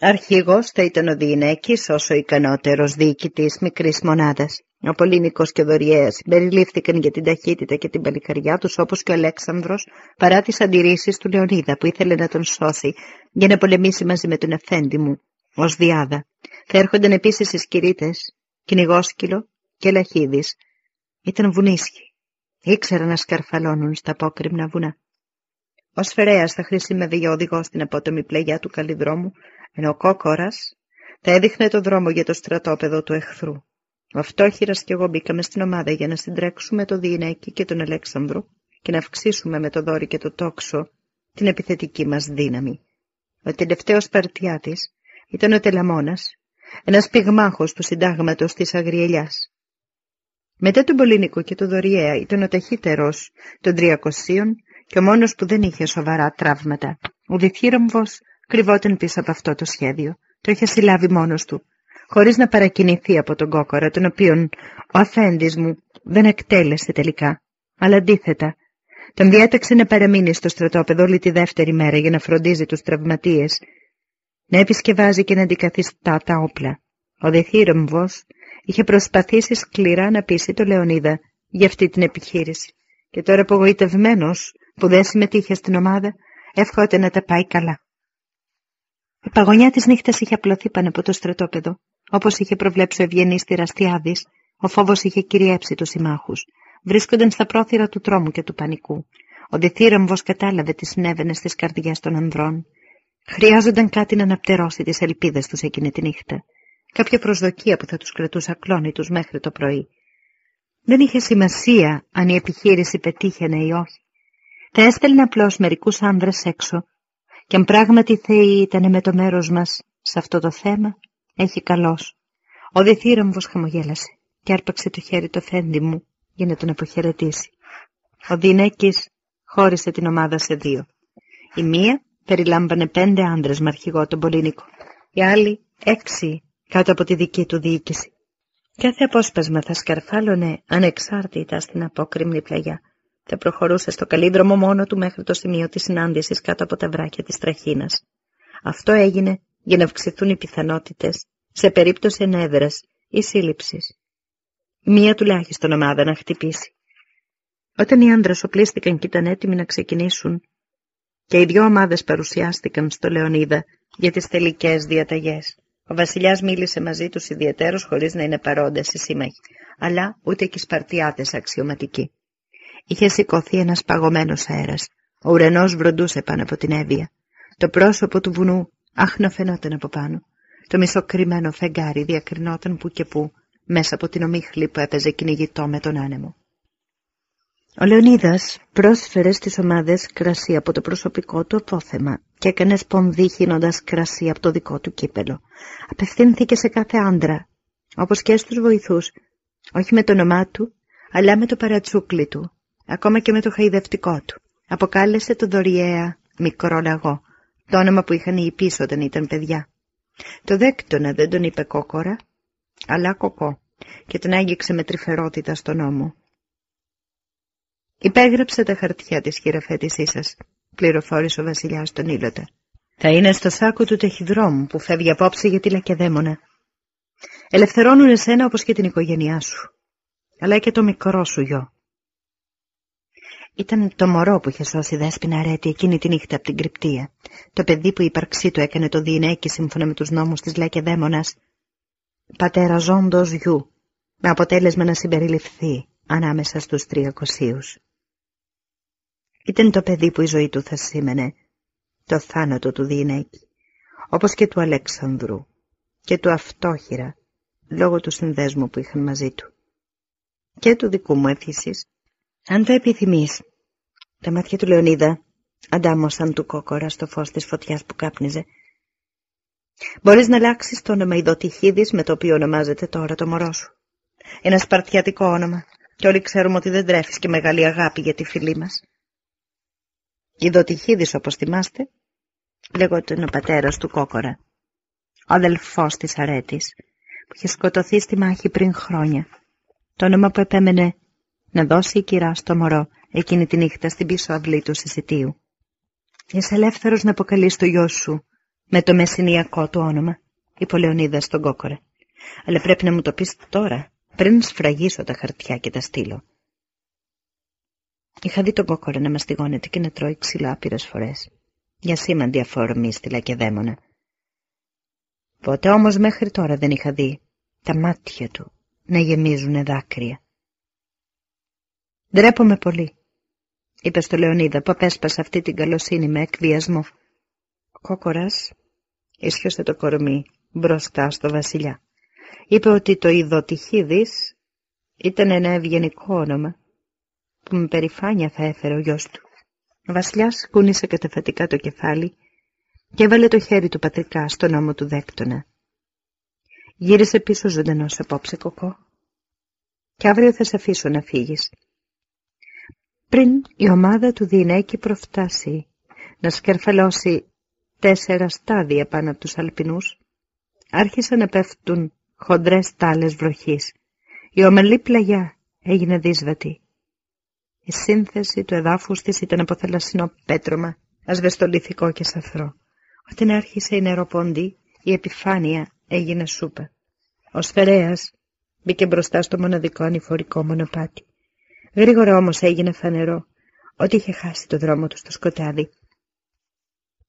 Αρχηγός θα ήταν ο Διηνέκης όσο ικανότερος διοικητής μικρής μονάδας. Ο Πολύνικος και ο Δωριέας συμπεριλήφθηκαν για την ταχύτητα και την παλικαριά τους όπως και ο Αλέξανδρος παρά τις αντιρρήσεις του Λεωνίδα που ήθελε να τον σώσει για να πολεμήσει μαζί με τον Εφέντη μου ως διάδα. Θα έρχονταν επίσης οι σκυρίτες, κυνηγόσκυλο και λαχίδης. Ήταν βουνίσχοι. Ήξεραν να σκαρφαλώνουν στα απόκρημνα βουνά. Ο Σφαιρέας θα χρησιμεύει για οδηγό στην απότομη πλαγιά του καλλιδρόμου, ενώ ο Κόκορας θα έδειχνε το δρόμο για το στρατόπεδο του εχθρού. Ο Αυτόχειρας και εγώ μπήκαμε στην ομάδα για να συντρέξουμε το Διηνέκη και τον Αλέξανδρο και να αυξήσουμε με το δόρυ και το τόξο την επιθετική μας δύναμη. Ο τελευταίος παρτιάτης ήταν ο Τελαμόνας, ένας πυγμάχος του συντάγματος της Αγριελιάς. Μετά τον Πολύνικο και τον Δωριέα ήταν ο ταχύτερος των τριακοσίων και ο μόνος που δεν είχε σοβαρά τραύματα. Ο Διθύρομβος κρυβόταν πίσω από αυτό το σχέδιο. Το είχε συλλάβει μόνος του, χωρίς να παρακινηθεί από τον κόκορα, τον οποίον ο αφέντης μου δεν εκτέλεσε τελικά, αλλά αντίθετα. Τον διέταξε να παραμείνει στο στρατόπεδο όλη τη δεύτερη μέρα για να φροντίζει τους τραυματίες, να επισκευάζει και να αντικαθιστά τα όπλα. Ο Διθύρομβος είχε προσπαθήσει σκληρά να πείσει το Λεωνίδα για αυτή την επιχείρηση και τώρα απογοητευμένος που δεν συμμετείχε στην ομάδα, εύχοτε να τα πάει καλά. Η παγωνιά της νύχτας είχε απλωθεί πάνω από το στρατόπεδο. Όπως είχε προβλέψει ο ευγενής Ραστιάδης, ο φόβος είχε κυριέψει τους συμμάχους. Βρίσκονταν στα πρόθυρα του τρόμου και του πανικού. Ο Διθύραμβος κατάλαβε τι συνέβαινε στις καρδιές των ανδρών. Χρειάζονταν κάτι να αναπτερώσει τις ελπίδες τους εκείνη τη νύχτα. Κάποια προσδοκία που θα τους κρατούσε ακλόνητους μέχρι το πρωί. Δεν είχε σημασία αν η επιχείρηση πετύχαινε ή όχι. Θα έστελνε απλώς μερικούς άνδρες έξω και αν πράγματι Θεοί ήταν με το μέρος μας σε αυτό το θέμα, έχει καλός. Ο Διθύραμβος χαμογέλασε και άρπαξε το χέρι το φέντη μου για να τον αποχαιρετήσει. Ο Δινέκης χώρισε την ομάδα σε δύο. Η μία περιλάμβανε πέντε άνδρες με αρχηγό τον Πολύνικο, οι άλλοι έξι κάτω από τη δική του διοίκηση. Κάθε απόσπασμα θα σκαρφάλωνε ανεξάρτητα στην απόκριμνη πλαγιά. Θα προχωρούσε στο καλύδρομο μόνο του μέχρι το σημείο της συνάντησης κάτω από τα βράχια της τραχίνας. Αυτό έγινε για να αυξηθούν οι πιθανότητες σε περίπτωση ενέδρας ή σύλληψης. Μία τουλάχιστον ομάδα να χτυπήσει. Όταν οι άντρες οπλίστηκαν και ήταν έτοιμοι να ξεκινήσουν και οι δυο ομάδες παρουσιάστηκαν στο Λεωνίδα για τις τελικές διαταγές. Ο βασιλιάς μίλησε μαζί τους ιδιαίτερως χωρίς να είναι παρόντες οι σύμμαχοι, αλλά ούτε και οι Σπαρτιάτες αξιωματικοί. Είχε σηκωθεί ένας παγωμένος αέρας. Ο ουρανός βροντούσε πάνω από την έβεια. Το πρόσωπο του βουνού άχνα φαινόταν από πάνω. Το μισοκρυμμένο φεγγάρι διακρινόταν που και που μέσα από την ομίχλη που έπαιζε κυνηγητό με τον άνεμο. Ο Λεωνίδας πρόσφερε στις ομάδες κρασί από το προσωπικό του απόθεμα και έκανε σπονδί χύνοντας κρασί από το δικό του κύπελο. Απευθύνθηκε σε κάθε άντρα, όπως και στους βοηθούς, όχι με το όνομά του, αλλά με το παρατσούκλι του, ακόμα και με το χαϊδευτικό του. Αποκάλεσε το Δωριέα μικρό λαγό, το όνομα που είχαν οι πίσω όταν ήταν παιδιά. Το δέκτονα δεν τον είπε κόκορα, αλλά κοκό, και τον άγγιξε με τρυφερότητα στον νόμο. Υπέγραψε τα χαρτιά της χειραφέτησή σας, πληροφόρησε ο βασιλιάς τον Ήλωτα. Θα είναι στο σάκο του ταχυδρόμου που φεύγει απόψε για τη Λακεδαίμονα. Ελευθερώνουν εσένα όπως και την οικογένειά σου, αλλά και το μικρό σου γιο. Ήταν το μωρό που είχε σώσει η δέσποινα αρέτη εκείνη τη νύχτα από την κρυπτία. Το παιδί που η ύπαρξή του έκανε το διηνέκη σύμφωνα με τους νόμους της Λακεδαίμονας. Πατέρα ζώντος γιου, με αποτέλεσμα να συμπεριληφθεί ανάμεσα στους τριακοσίους. Ήταν το παιδί που η ζωή του θα σήμαινε το θάνατο του Διηνέκη, όπως και του Αλέξανδρου και του Αυτόχειρα, λόγω του συνδέσμου που είχαν μαζί του. Και του δικού μου επίσης, αν το επιθυμείς. Τα μάτια του Λεωνίδα αντάμωσαν του κόκορα στο φως της φωτιάς που κάπνιζε. Μπορείς να αλλάξεις το όνομα Ιδωτυχίδης με το οποίο ονομάζεται τώρα το μωρό σου. Ένα σπαρτιατικό όνομα και όλοι ξέρουμε ότι δεν τρέφεις και μεγάλη αγάπη για τη φίλη μας. Η Δοτυχίδης, όπως θυμάστε, λέγονταν ο πατέρας του Κόκορα, ο αδελφός της Αρέτης, που είχε σκοτωθεί στη μάχη πριν χρόνια. Το όνομα που επέμενε να δώσει η κυρά στο μωρό εκείνη τη νύχτα στην πίσω αυλή του συσιτίου. Είσαι ελεύθερος να αποκαλείς το γιο σου Με το μεσηνιακό του όνομα, είπε ο Λεωνίδας στον κόκορα. Αλλά πρέπει να μου το πεις τώρα, πριν σφραγίσω τα χαρτιά και τα στείλω. Είχα δει τον κόκορα να μαστιγώνεται και να τρώει ξύλο άπειρες φορές. Για σήμαντη αφορμή στη λακεδαίμονα. Ποτέ όμως μέχρι τώρα δεν είχα δει τα μάτια του να γεμίζουν δάκρυα. «Ντρέπομαι πολύ», είπε στο Λεωνίδα που απέσπασε αυτή την καλοσύνη με εκβιασμό. Ο κόκορας ίσχυσε το κορμί μπροστά στο βασιλιά. Είπε ότι το ειδοτυχίδης ήταν ένα ευγενικό όνομα που με περηφάνεια θα έφερε ο γιος του. Ο βασιλιάς κούνησε καταφατικά το κεφάλι και έβαλε το χέρι του πατρικά στον ώμο του δέκτονα. Γύρισε πίσω ζωντανός απόψε κοκό. Κι αύριο θα σε αφήσω να φύγεις. Πριν η ομάδα του Διηνέκη προφτάσει να σκερφαλώσει τέσσερα στάδια πάνω από τους αλπινούς, άρχισαν να πέφτουν χοντρές τάλες βροχής. Η ομαλή πλαγιά έγινε δύσβατη. Η σύνθεση του εδάφους της ήταν από θαλασσινό πέτρωμα, ασβεστολιθικό και σαθρό. Όταν άρχισε η νεροπόντη, η επιφάνεια έγινε σούπα. Ο σφαιρέας μπήκε μπροστά στο μοναδικό ανηφορικό μονοπάτι. Γρήγορα όμως έγινε φανερό ότι είχε χάσει το δρόμο του στο σκοτάδι.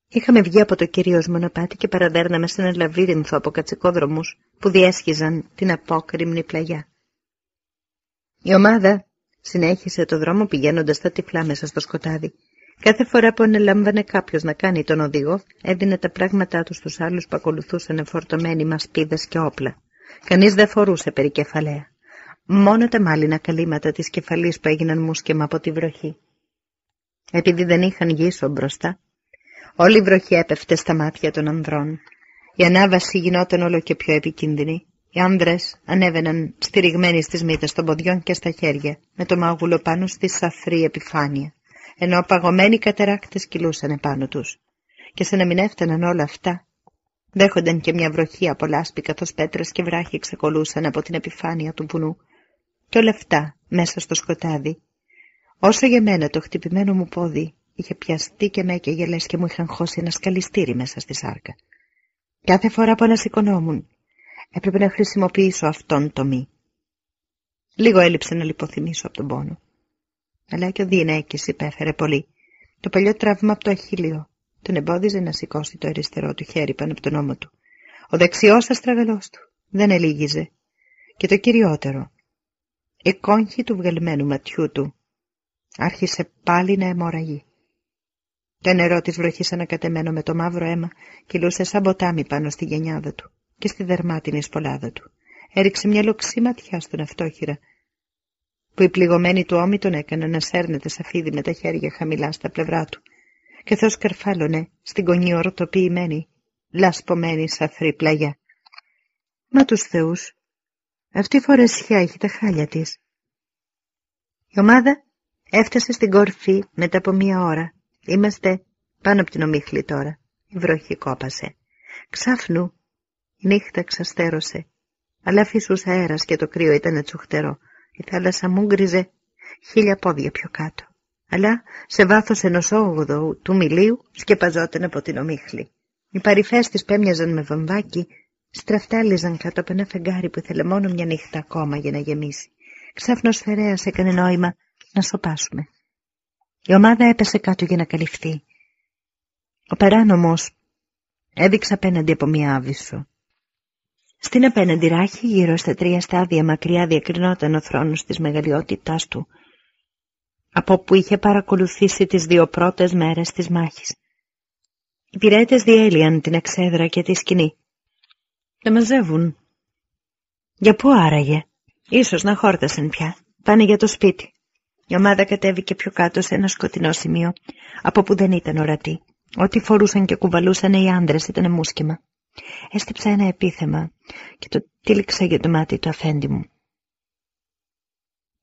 Είχαμε βγει από το κυρίως μονοπάτι και παραδέρναμε σε ένα λαβύρινθο από κατσικόδρομους που διέσχιζαν την απόκρημνη πλαγιά. Η ομάδα συνέχισε το δρόμο πηγαίνοντας στα τυφλά μέσα στο σκοτάδι. Κάθε φορά που ανελάμβανε κάποιος να κάνει τον οδηγό, έδινε τα πράγματά του στους άλλους που ακολουθούσαν εφορτωμένοι μασπίδες και όπλα. Κανείς δεν φορούσε περικεφαλαία. Μόνο τα μάλινα καλύματα της κεφαλής που έγιναν μουσκεμα από τη βροχή. Επειδή δεν είχαν γύσο μπροστά, όλη η βροχή έπεφτε στα μάτια των ανδρών. Η ανάβαση γινόταν όλο και πιο επικίνδυνη. Οι άνδρες ανέβαιναν στηριγμένοι στις μύτες των ποδιών και στα χέρια, με το μάγουλο πάνω στη σαφρή επιφάνεια, ενώ παγωμένοι κατεράκτες κυλούσαν επάνω τους. Και σε να μην έφταναν όλα αυτά, δέχονταν και μια βροχή από λάσπη καθώς πέτρες και βράχοι εξακολούσαν από την επιφάνεια του βουνού. Και όλα αυτά μέσα στο σκοτάδι. Όσο για μένα το χτυπημένο μου πόδι είχε πιαστεί και με έκαιγε λες και μου είχαν χώσει ένα σκαλιστήρι μέσα στη σάρκα. Κάθε φορά που ανασηκωνόμουν έπρεπε να χρησιμοποιήσω αυτόν το μη. Λίγο έλειψε να λιποθυμήσω από τον πόνο. Αλλά και ο Διενέκης υπέφερε πολύ. Το παλιό τραύμα από το αχίλιο τον εμπόδιζε να σηκώσει το αριστερό του χέρι πάνω από τον ώμο του. Ο δεξιός αστραγαλός του δεν ελίγιζε. Και το κυριότερο, η κόγχη του βγαλμένου ματιού του άρχισε πάλι να αιμορραγεί. Το νερό της βροχής ανακατεμένο με το μαύρο αίμα κυλούσε σαν ποτάμι πάνω στη γενιάδα του και στη δερμάτινη σπολάδα του. Έριξε μια λοξή ματιά στον αυτόχειρα, που η πληγωμένη του ώμη τον έκανε να σέρνεται σαφίδι με τα χέρια χαμηλά στα πλευρά του, και θεός καρφάλωνε στην κονή ορτοποιημένη, λασπωμένη σαφρή πλαγιά. Μα τους θεούς, αυτή η φορεσιά έχει τα χάλια της. Η ομάδα έφτασε στην κορφή μετά από μία ώρα. Είμαστε πάνω από την ομίχλη τώρα. Η βροχή κόπασε. Ξάφνου η νύχτα ξαστέρωσε, αλλά φυσούσε αέρας και το κρύο ήταν τσουχτερό. Η θάλασσα μου γκριζε χίλια πόδια πιο κάτω. Αλλά σε βάθος ενός όγδοου του μιλίου σκεπαζόταν από την ομίχλη. Οι παρυφές της πέμοιαζαν με βαμβάκι, στραφτάλιζαν κάτω από ένα φεγγάρι που ήθελε μόνο μια νύχτα ακόμα για να γεμίσει. Ξάφνος φερέας έκανε νόημα να σοπάσουμε. Η ομάδα έπεσε κάτω για να καλυφθεί. Ο παράνομος έδειξε απέναντι από μία άβυσσο. Στην απέναντι ράχη, γύρω στα τρία στάδια μακριά διακρινόταν ο θρόνος της μεγαλειότητάς του, από που είχε παρακολουθήσει τις δύο πρώτες μέρες της μάχης. Οι πυρέτες διέλυαν την εξέδρα και τη σκηνή. «Δεν μαζεύουν». «Για πού άραγε» «Ίσως να χόρτασαν πια. Πάνε για το σπίτι». Η ομάδα κατέβηκε πιο κάτω σε ένα σκοτεινό σημείο, από που δεν ήταν ορατή. Ό,τι φορούσαν και κουβαλούσαν οι άντρες ήταν μουσκεμα. Έστυψα ένα επίθεμα και το τύλιξα για το μάτι του αφέντη μου.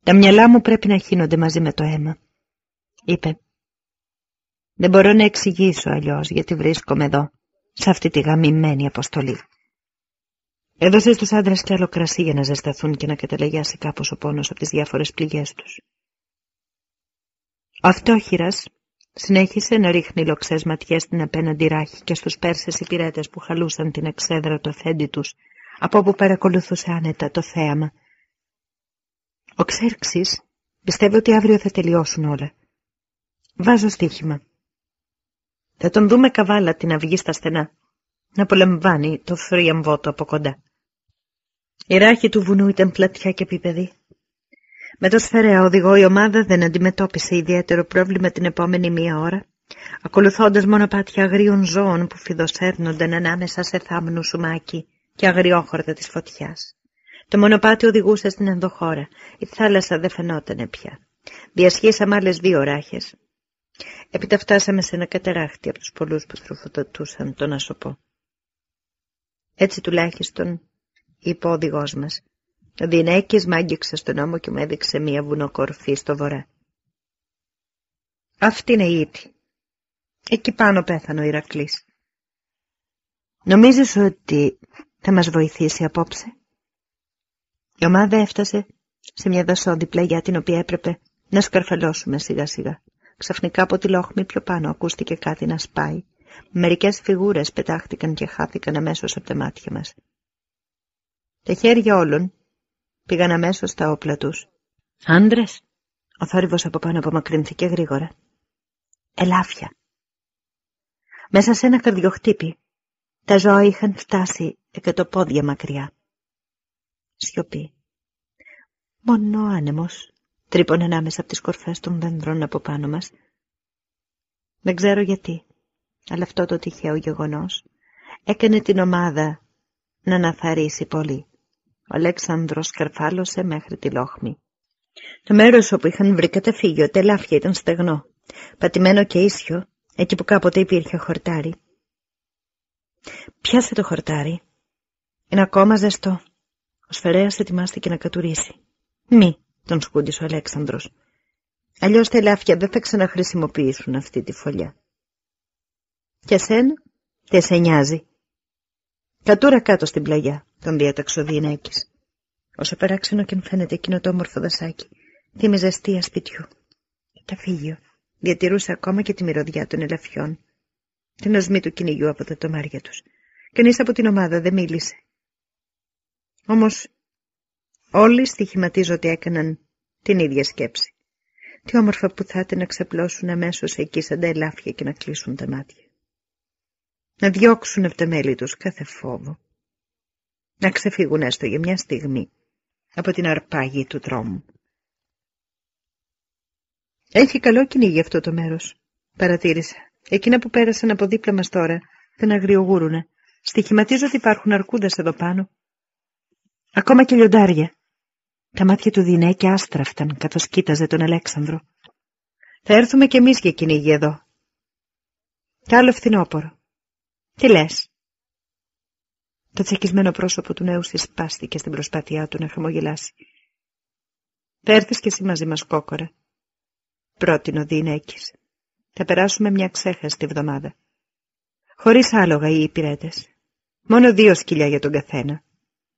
Τα μυαλά μου πρέπει να χύνονται μαζί με το αίμα, είπε. Δεν μπορώ να εξηγήσω αλλιώς γιατί βρίσκομαι εδώ, σε αυτή τη γαμημένη αποστολή. Έδωσε στους άντρες κι άλλο κρασί για να ζεσταθούν και να καταλαγιάσει κάπως ο πόνος από τις διάφορες πληγές τους. Ο αυτόχειρας Συνέχισε να ρίχνει λοξές ματιές στην απέναντι ράχη και στους Πέρσες υπηρέτες που χαλούσαν την εξέδρα το αφέντη τους, από όπου παρακολουθούσε άνετα το θέαμα. Ο Ξέρξης πιστεύει ότι αύριο θα τελειώσουν όλα. Βάζω στοίχημα. Θα τον δούμε καβάλα την αυγή στα στενά, να απολαμβάνει το θρίαμβό από κοντά. Η ράχη του βουνού ήταν πλατιά και επίπεδη. Με το σφαιρέα οδηγό η ομάδα δεν αντιμετώπισε ιδιαίτερο πρόβλημα την επόμενη μία ώρα, ακολουθώντας μονοπάτια αγρίων ζώων που φιδοσέρνονταν ανάμεσα σε θάμνου σουμάκι και αγριόχορτα της φωτιάς. Το μονοπάτι οδηγούσε στην ενδοχώρα. Η θάλασσα δεν φαινόταν πια. Διασχίσαμε άλλες δύο ράχες. Έπειτα φτάσαμε σε ένα κατεράχτη από τους πολλούς που τροφοδοτούσαν τον ασωπό. Έτσι τουλάχιστον είπε ο οδηγός μας. Ο Δινέκης μ' άγγιξε στον ώμο και μου έδειξε μία βουνοκορφή στο βορρά. Αυτή είναι η ήττη. Εκεί πάνω πέθανε ο Ηρακλής. Νομίζεις ότι θα μας βοηθήσει απόψε; Η ομάδα έφτασε σε μια δασόδη πλαγιά την οποία έπρεπε να σκαρφαλώσουμε σιγά σιγά. Ξαφνικά από τη λόχμη πιο πάνω ακούστηκε κάτι να σπάει. Μερικές φιγούρες πετάχτηκαν και χάθηκαν αμέσως από τα μάτια μας. Τα χέρια όλων πήγαν αμέσως στα όπλα τους. Άντρες! Ο θόρυβος από πάνω απομακρυνθήκε γρήγορα. Ελάφια. Μέσα σε ένα καρδιοχτύπη τα ζώα είχαν φτάσει εκατοπόδια μακριά. Σιωπή. Μόνο ο άνεμος τρύπωνε ανάμεσα από τις κορφές των δέντρων από πάνω μας. Δεν ξέρω γιατί, αλλά αυτό το τυχαίο γεγονός έκανε την ομάδα να αναθαρίσει πολύ. Ο Αλέξανδρος καρφάλωσε μέχρι τη λόχμη. Το μέρος όπου είχαν βρει καταφύγιο τελάφια ήταν στεγνό, πατημένο και ίσιο, εκεί που κάποτε υπήρχε χορτάρι. Πιάσε το χορτάρι. Είναι ακόμα ζεστό. Ο Σφαιρέας ετοιμάστηκε να κατουρίσει. Μη, τον σκούντισε ο Αλέξανδρος. Αλλιώς τα ελάφια δεν θα ξαναχρησιμοποιήσουν αυτή τη φωλιά. Και σένα, τι σε νοιάζει. Κατούρα κάτω στην πλαγιά, τον διέταξε ο Διενέκης. Όσο παράξενο και αν φαίνεται εκείνο το όμορφο δασάκι, θύμιζε αστεία σπιτιού. Τα φύγιο διατηρούσε ακόμα και τη μυρωδιά των ελαφιών, την οσμή του κυνηγιού από τα τομάρια τους. Κανείς από την ομάδα δεν μίλησε. Όμως όλοι στοιχηματίζω ότι έκαναν την ίδια σκέψη. Τι όμορφα που θα ήταν να ξαπλώσουν αμέσως εκεί σαν τα ελάφια και να κλείσουν τα μάτια. Να διώξουν από τα μέλη τους κάθε φόβο. Να ξεφύγουν έστω για μια στιγμή από την αρπάγη του τρόμου. Έχει καλό κυνήγι αυτό το μέρος, παρατήρησα. Εκείνα που πέρασαν από δίπλα μας τώρα δεν αγριογούρουνε. Στοιχηματίζω ότι υπάρχουν αρκούδες εδώ πάνω. Ακόμα και λιοντάρια. Τα μάτια του Δινέ και άστραφταν καθώς κοίταζε τον Αλέξανδρο. Θα έρθουμε κι εμείς για κυνήγι εδώ. Κι άλλο φθινόπορο. Τι λες; Το τσεκισμένο πρόσωπο του νέου συσπάστηκε στην προσπάθειά του να χαμογελάσει. Θα έρθεις κι εσύ μαζί μας κόκορα. Πρότεινε ο Δινέκης. Θα περάσουμε μια ξέχαστη εβδομάδα. Χωρίς άλογα οι υπηρέτες. Μόνο δύο σκυλιά για τον καθένα.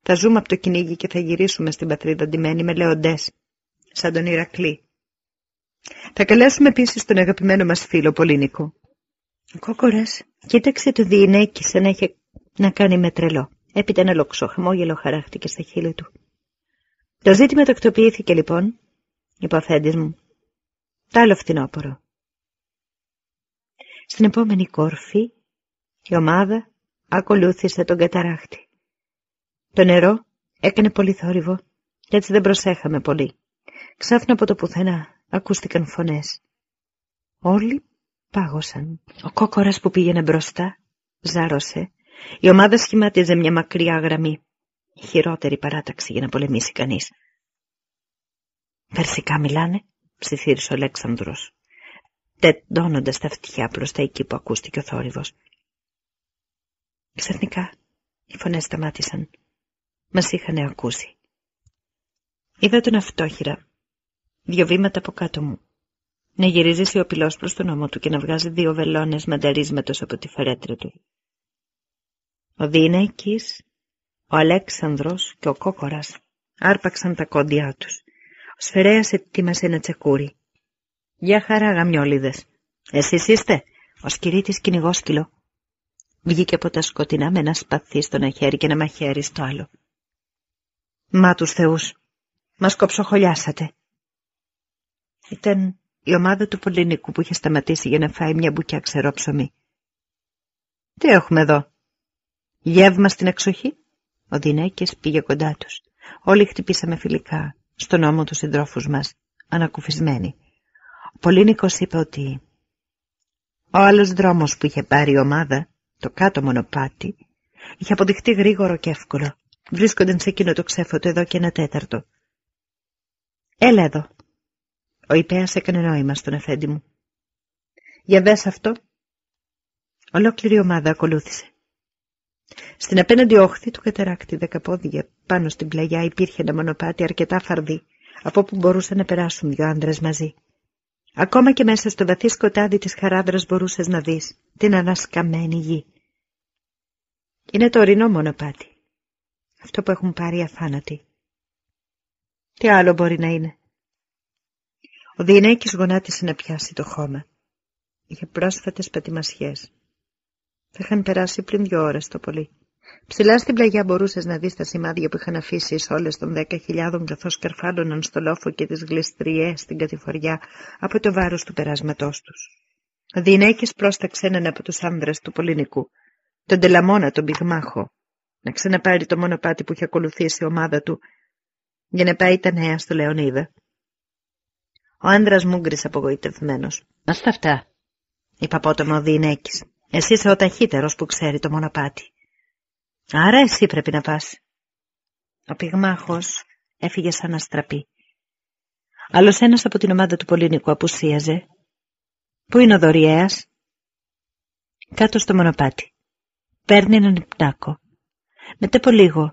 Θα ζούμε από το κυνήγι και θα γυρίσουμε στην πατρίδα ντυμένοι με λεοντές, σαν τον Ηρακλή. Θα καλέσουμε επίσης τον αγαπημένο μας φίλο Πολύνικο. Ο κόκορας κοίταξε το διηνέκι σαν να είχε να κάνει με τρελό. Έπειτα ένα λοξό χαμόγελο χαράχτηκε στα χείλη του. Το ζήτημα τακτοποιήθηκε λοιπόν, είπε ο αφέντης μου. Τ' άλλο φθινόπορο. Στην επόμενη κόρφη η ομάδα ακολούθησε τον καταράχτη. Το νερό έκανε πολύ θόρυβο και έτσι δεν προσέχαμε πολύ. Ξάφνα από το πουθενά ακούστηκαν φωνές. Όλοι πάγωσαν. Ο κόκορας που πήγαινε μπροστά ζάρωσε. Η ομάδα σχημάτιζε μια μακριά γραμμή. Η χειρότερη παράταξη για να πολεμήσει κανείς. Περσικά μιλάνε, ψιθύρισε ο Αλέξανδρος τεντώνοντας τα αυτιά προς τα εκεί που ακούστηκε ο θόρυβος. Ξαφνικά οι φωνές σταμάτησαν. Μας είχαν ακούσει. Είδα τον αυτόχειρα, δύο βήματα από κάτω μου, να γυρίζει σιωπηλός προς τον ώμο του και να βγάζει δύο βελόνες μανταρίσματος από τη φαρέτρα του. Ο Δίνεκης, ο Αλέξανδρος και ο Κόκορας άρπαξαν τα κόντια τους. Ο Σφαιρέας ετοίμασε ένα τσεκούρι. «Για χαρά, γαμιόλιδες», Εσείς είστε, ο σκυρίτης κυνηγόσκυλο. Βγήκε από τα σκοτεινά με ένα σπαθί στο ένα χέρι και ένα μαχαίρι στο άλλο. Μα τους θεούς, μας κοψοχολιάσατε. Ήταν η ομάδα του Πολυνικού που είχε σταματήσει για να φάει μια μπουκιά ξερό ψωμί. Τι έχουμε εδώ. Γεύμα στην εξοχή. Ο Δινέκης πήγε κοντά τους. Όλοι χτυπήσαμε φιλικά στον ώμο τους συντρόφους μας, ανακουφισμένοι. Ο Πολύνικος είπε ότι ο άλλος δρόμος που είχε πάρει η ομάδα, το κάτω μονοπάτι, είχε αποδειχτεί γρήγορο και εύκολο. Βρίσκονταν σε εκείνο το ξέφωτο εδώ και ένα τέταρτο. Έλα εδώ. Ο υπέας έκανε νόημα στον αφέντη μου. Για δες αυτό. Ολόκληρη ομάδα ακολούθησε. Στην απέναντι όχθη του κατεράκτη δεκαπόδια πάνω στην πλαγιά υπήρχε ένα μονοπάτι αρκετά φαρδί, από όπου μπορούσαν να περάσουν δυο άντρες μαζί. Ακόμα και μέσα στο βαθύ σκοτάδι της χαράδρας μπορούσες να δεις την ανασκαμμένη γη. Είναι το ορεινό μονοπάτι. Αυτό που έχουν πάρει αθάνατοι. Τι άλλο μπορεί να είναι; Ο Διενέκης γονάτισε να πιάσει το χώμα. Είχε πρόσφατες πατημασιές. Θα είχαν περάσει πριν δύο ώρες το πολύ. Ψηλά στην πλαγιά μπορούσες να δεις τα σημάδια που είχαν αφήσει οι όλες των δέκα χιλιάδων καθώς καρφάλωναν στο λόφο και τις γλιστριές στην κατηφοριά από το βάρος του περάσματός τους. Ο Διενέκης πρόσταξε έναν από τους άνδρες του Πολυνικού, τον Τελαμόνα τον πυγμάχο, να ξαναπάρει το μονοπάτι που είχε ακολουθήσει η ομάδα του για να πάει τα νέα στο Λεωνίδα. Ο άντρας μου γκρις απογοητευμένος. «Να στα αυτά», είπε απότομα ο Διενέκης. «Εσύ είσαι ο ταχύτερος που ξέρει το μονοπάτι». «Άρα εσύ πρέπει να πας». Ο πυγμάχος έφυγε σαν αστραπή. Άλλος ένας από την ομάδα του Πολύνικου απουσίαζε. «Πού είναι ο Δωριέας» «Κάτω στο μονοπάτι. Παίρνει έναν υπνάκο. Μετά από λίγο,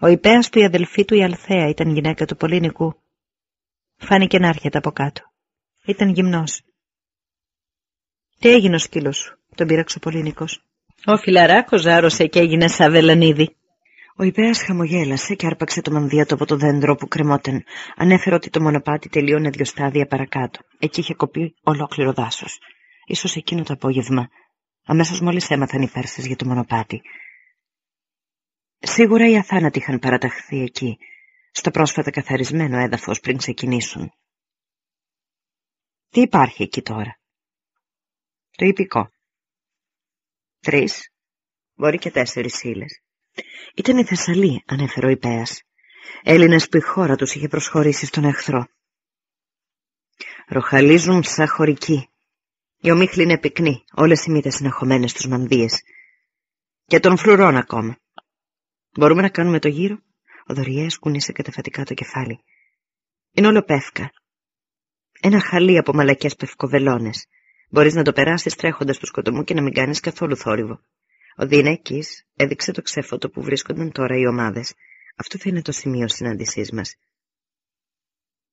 ο υπέας που η αδελφή του η Αλθέα ήταν γυναίκα του Πολύνικου, φάνηκε να έρχεται από κάτω. Ήταν γυμνός. «Τι έγινε ο σκύλος σου» τον πήραξε ο Πολύνικος. Ο φιλαράκος ζάρωσε και έγινε σαν βελανίδι. Ο υπέας χαμογέλασε και άρπαξε το μανδύα του από το δέντρο που κρεμόταν. Ανέφερε ότι το μονοπάτι τελείωνε δύο στάδια παρακάτω. Εκεί είχε κοπεί ολόκληρο δάσος. Ίσως εκείνο το απόγευμα. Αμέσως μόλις έμαθαν οι Πέρσες για το μονοπάτι. Σίγουρα οι αθάνατοι είχαν παραταχθεί εκεί, στο πρόσφατα καθαρισμένο έδαφος πριν ξεκινήσουν. Τι υπάρχει εκεί τώρα; Το υπηκό. Τρεις, μπορεί και τέσσερις ύλε. Ήταν η Θεσσαλή, ανέφερε ο Υπέας. Έλληνες που η χώρα τους είχε προσχωρήσει στον εχθρό. Ροχαλίζουν σαν χωρικοί. Η ομίχλη είναι πυκνή, όλες οι μύτες είναι χωμένες στους μανδύες. Και των φρουρών ακόμα. Μπορούμε να κάνουμε το γύρο; Ο Δωριές κουνήσε καταφατικά το κεφάλι. Είναι όλο πεύκα. Ένα χαλί από μαλακές πευκοβελώνες. Μπορείς να το περάσεις τρέχοντας του σκοτωμού και να μην κάνεις καθόλου θόρυβο. Ο Δινέκης έδειξε το ξέφωτο που βρίσκονταν τώρα οι ομάδες. Αυτό θα είναι το σημείο συνάντησής μας.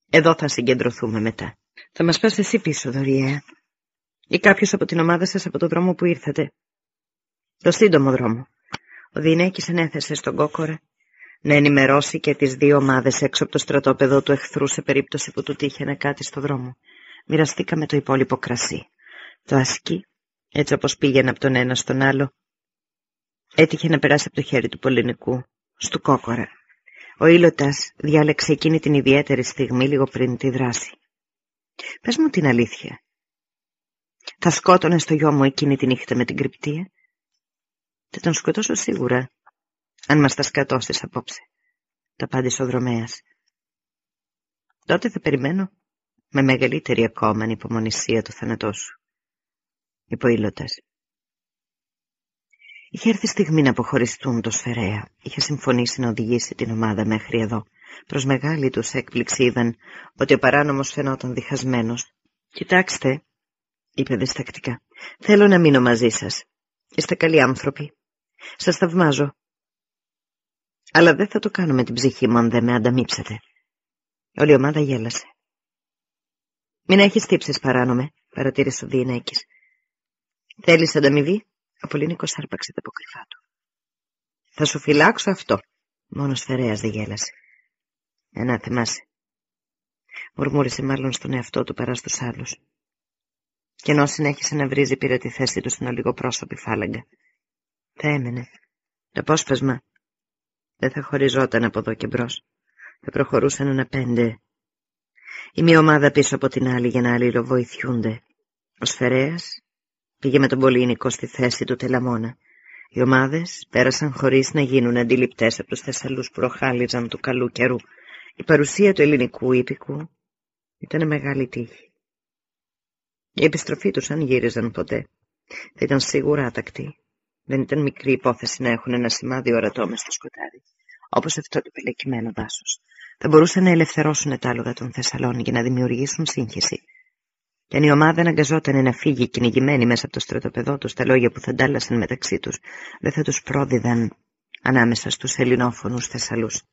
Εδώ θα συγκεντρωθούμε μετά. Θα μας πας εσύ πίσω, Δωριέα. Ή κάποιος από την ομάδα σας από το δρόμο που ήρθατε. Το σύντομο δρόμο. Ο Δινέκης ανέθεσε στον κόκορα να ενημερώσει και τις δύο ομάδες έξω από το στρατόπεδο του εχθρού σε περίπτωση που του τύχαινε κάτι στο δρόμο. Μοιραστήκαμε το υπόλοιπο κρασί. Το ασκή, έτσι όπως πήγαινε από τον ένα στον άλλο, έτυχε να περάσει από το χέρι του πολυνικού, στου κόκορα. Ο Ήλωτας διάλεξε εκείνη την ιδιαίτερη στιγμή λίγο πριν τη δράση. Πες μου την αλήθεια. Θα σκότωνε στο γιο μου εκείνη τη νύχτα με την κρυπτία; Θα τον σκοτώσω σίγουρα, αν μας τα σκατώσεις απόψε. Τα απάντησε ο δρομέας. Τότε θα περιμένω με μεγαλύτερη ακόμα ανυπομονησία το θάνατό σου υποήλωτας. Είχε έρθει στιγμή να αποχωριστούν το σφαιρέα. Είχε συμφωνήσει να οδηγήσει την ομάδα μέχρι εδώ. Προς μεγάλη τους έκπληξη είδαν ότι ο παράνομος φαινόταν διχασμένος. «Κοιτάξτε», είπε διστακτικά, «θέλω να μείνω μαζί σας. Είστε καλοί άνθρωποι. Σας θαυμάζω. Αλλά δεν θα το κάνω με την ψυχή μου αν δεν με ανταμείψετε». Όλη η ομάδα γέλασε. «Μην έχεις τύψεις παράνομε», παρατήρησε ο Διενέκης. Θέλεις ανταμοιβή; Ο Πολύνικος άρπαξε τα αποκρυφά του. Θα σου φυλάξω αυτό. Μόνος σφαιρέας δεν γέλασε. Ενά θυμάσαι. Μουρμούρισε μάλλον στον εαυτό του παρά στους άλλους. και ενώ συνέχισε να βρίζει πήρε τη θέση του στην ολιγοπρόσωπη φάλαγγα. Θα έμενε. Το απόσπασμα δεν θα χωριζόταν από εδώ και μπρος. Θα προχωρούσαν ένα πέντε. Η μία ομάδα πίσω από την άλλη για να αλληλοβοηθιούνται. Ο Σφαιρέας πήγε με τον Πολύνικο στη θέση του Τελαμόνα. Οι ομάδες πέρασαν χωρίς να γίνουν αντιληπτές από τους Θεσσαλούς που προχάλιζαν του καλού καιρού. Η παρουσία του ελληνικού ύπικου ήταν μεγάλη τύχη. Η επιστροφή τους αν γύριζαν ποτέ θα ήταν σίγουρα άτακτη. Δεν ήταν μικρή υπόθεση να έχουν ένα σημάδι ορατό μες στο σκοτάδι, όπως αυτό το πελεκυμένο δάσος. Θα μπορούσαν να ελευθερώσουν τα άλογα των Θεσσαλών για να δημιουργήσουν σύγχυση. Και αν η ομάδα αναγκαζόταν να φύγει κυνηγημένη μέσα από το στρατοπεδό τους τα λόγια που θα αντάλλασαν μεταξύ τους, δεν θα τους πρόδιδαν ανάμεσα στους ελληνόφωνους Θεσσαλούς.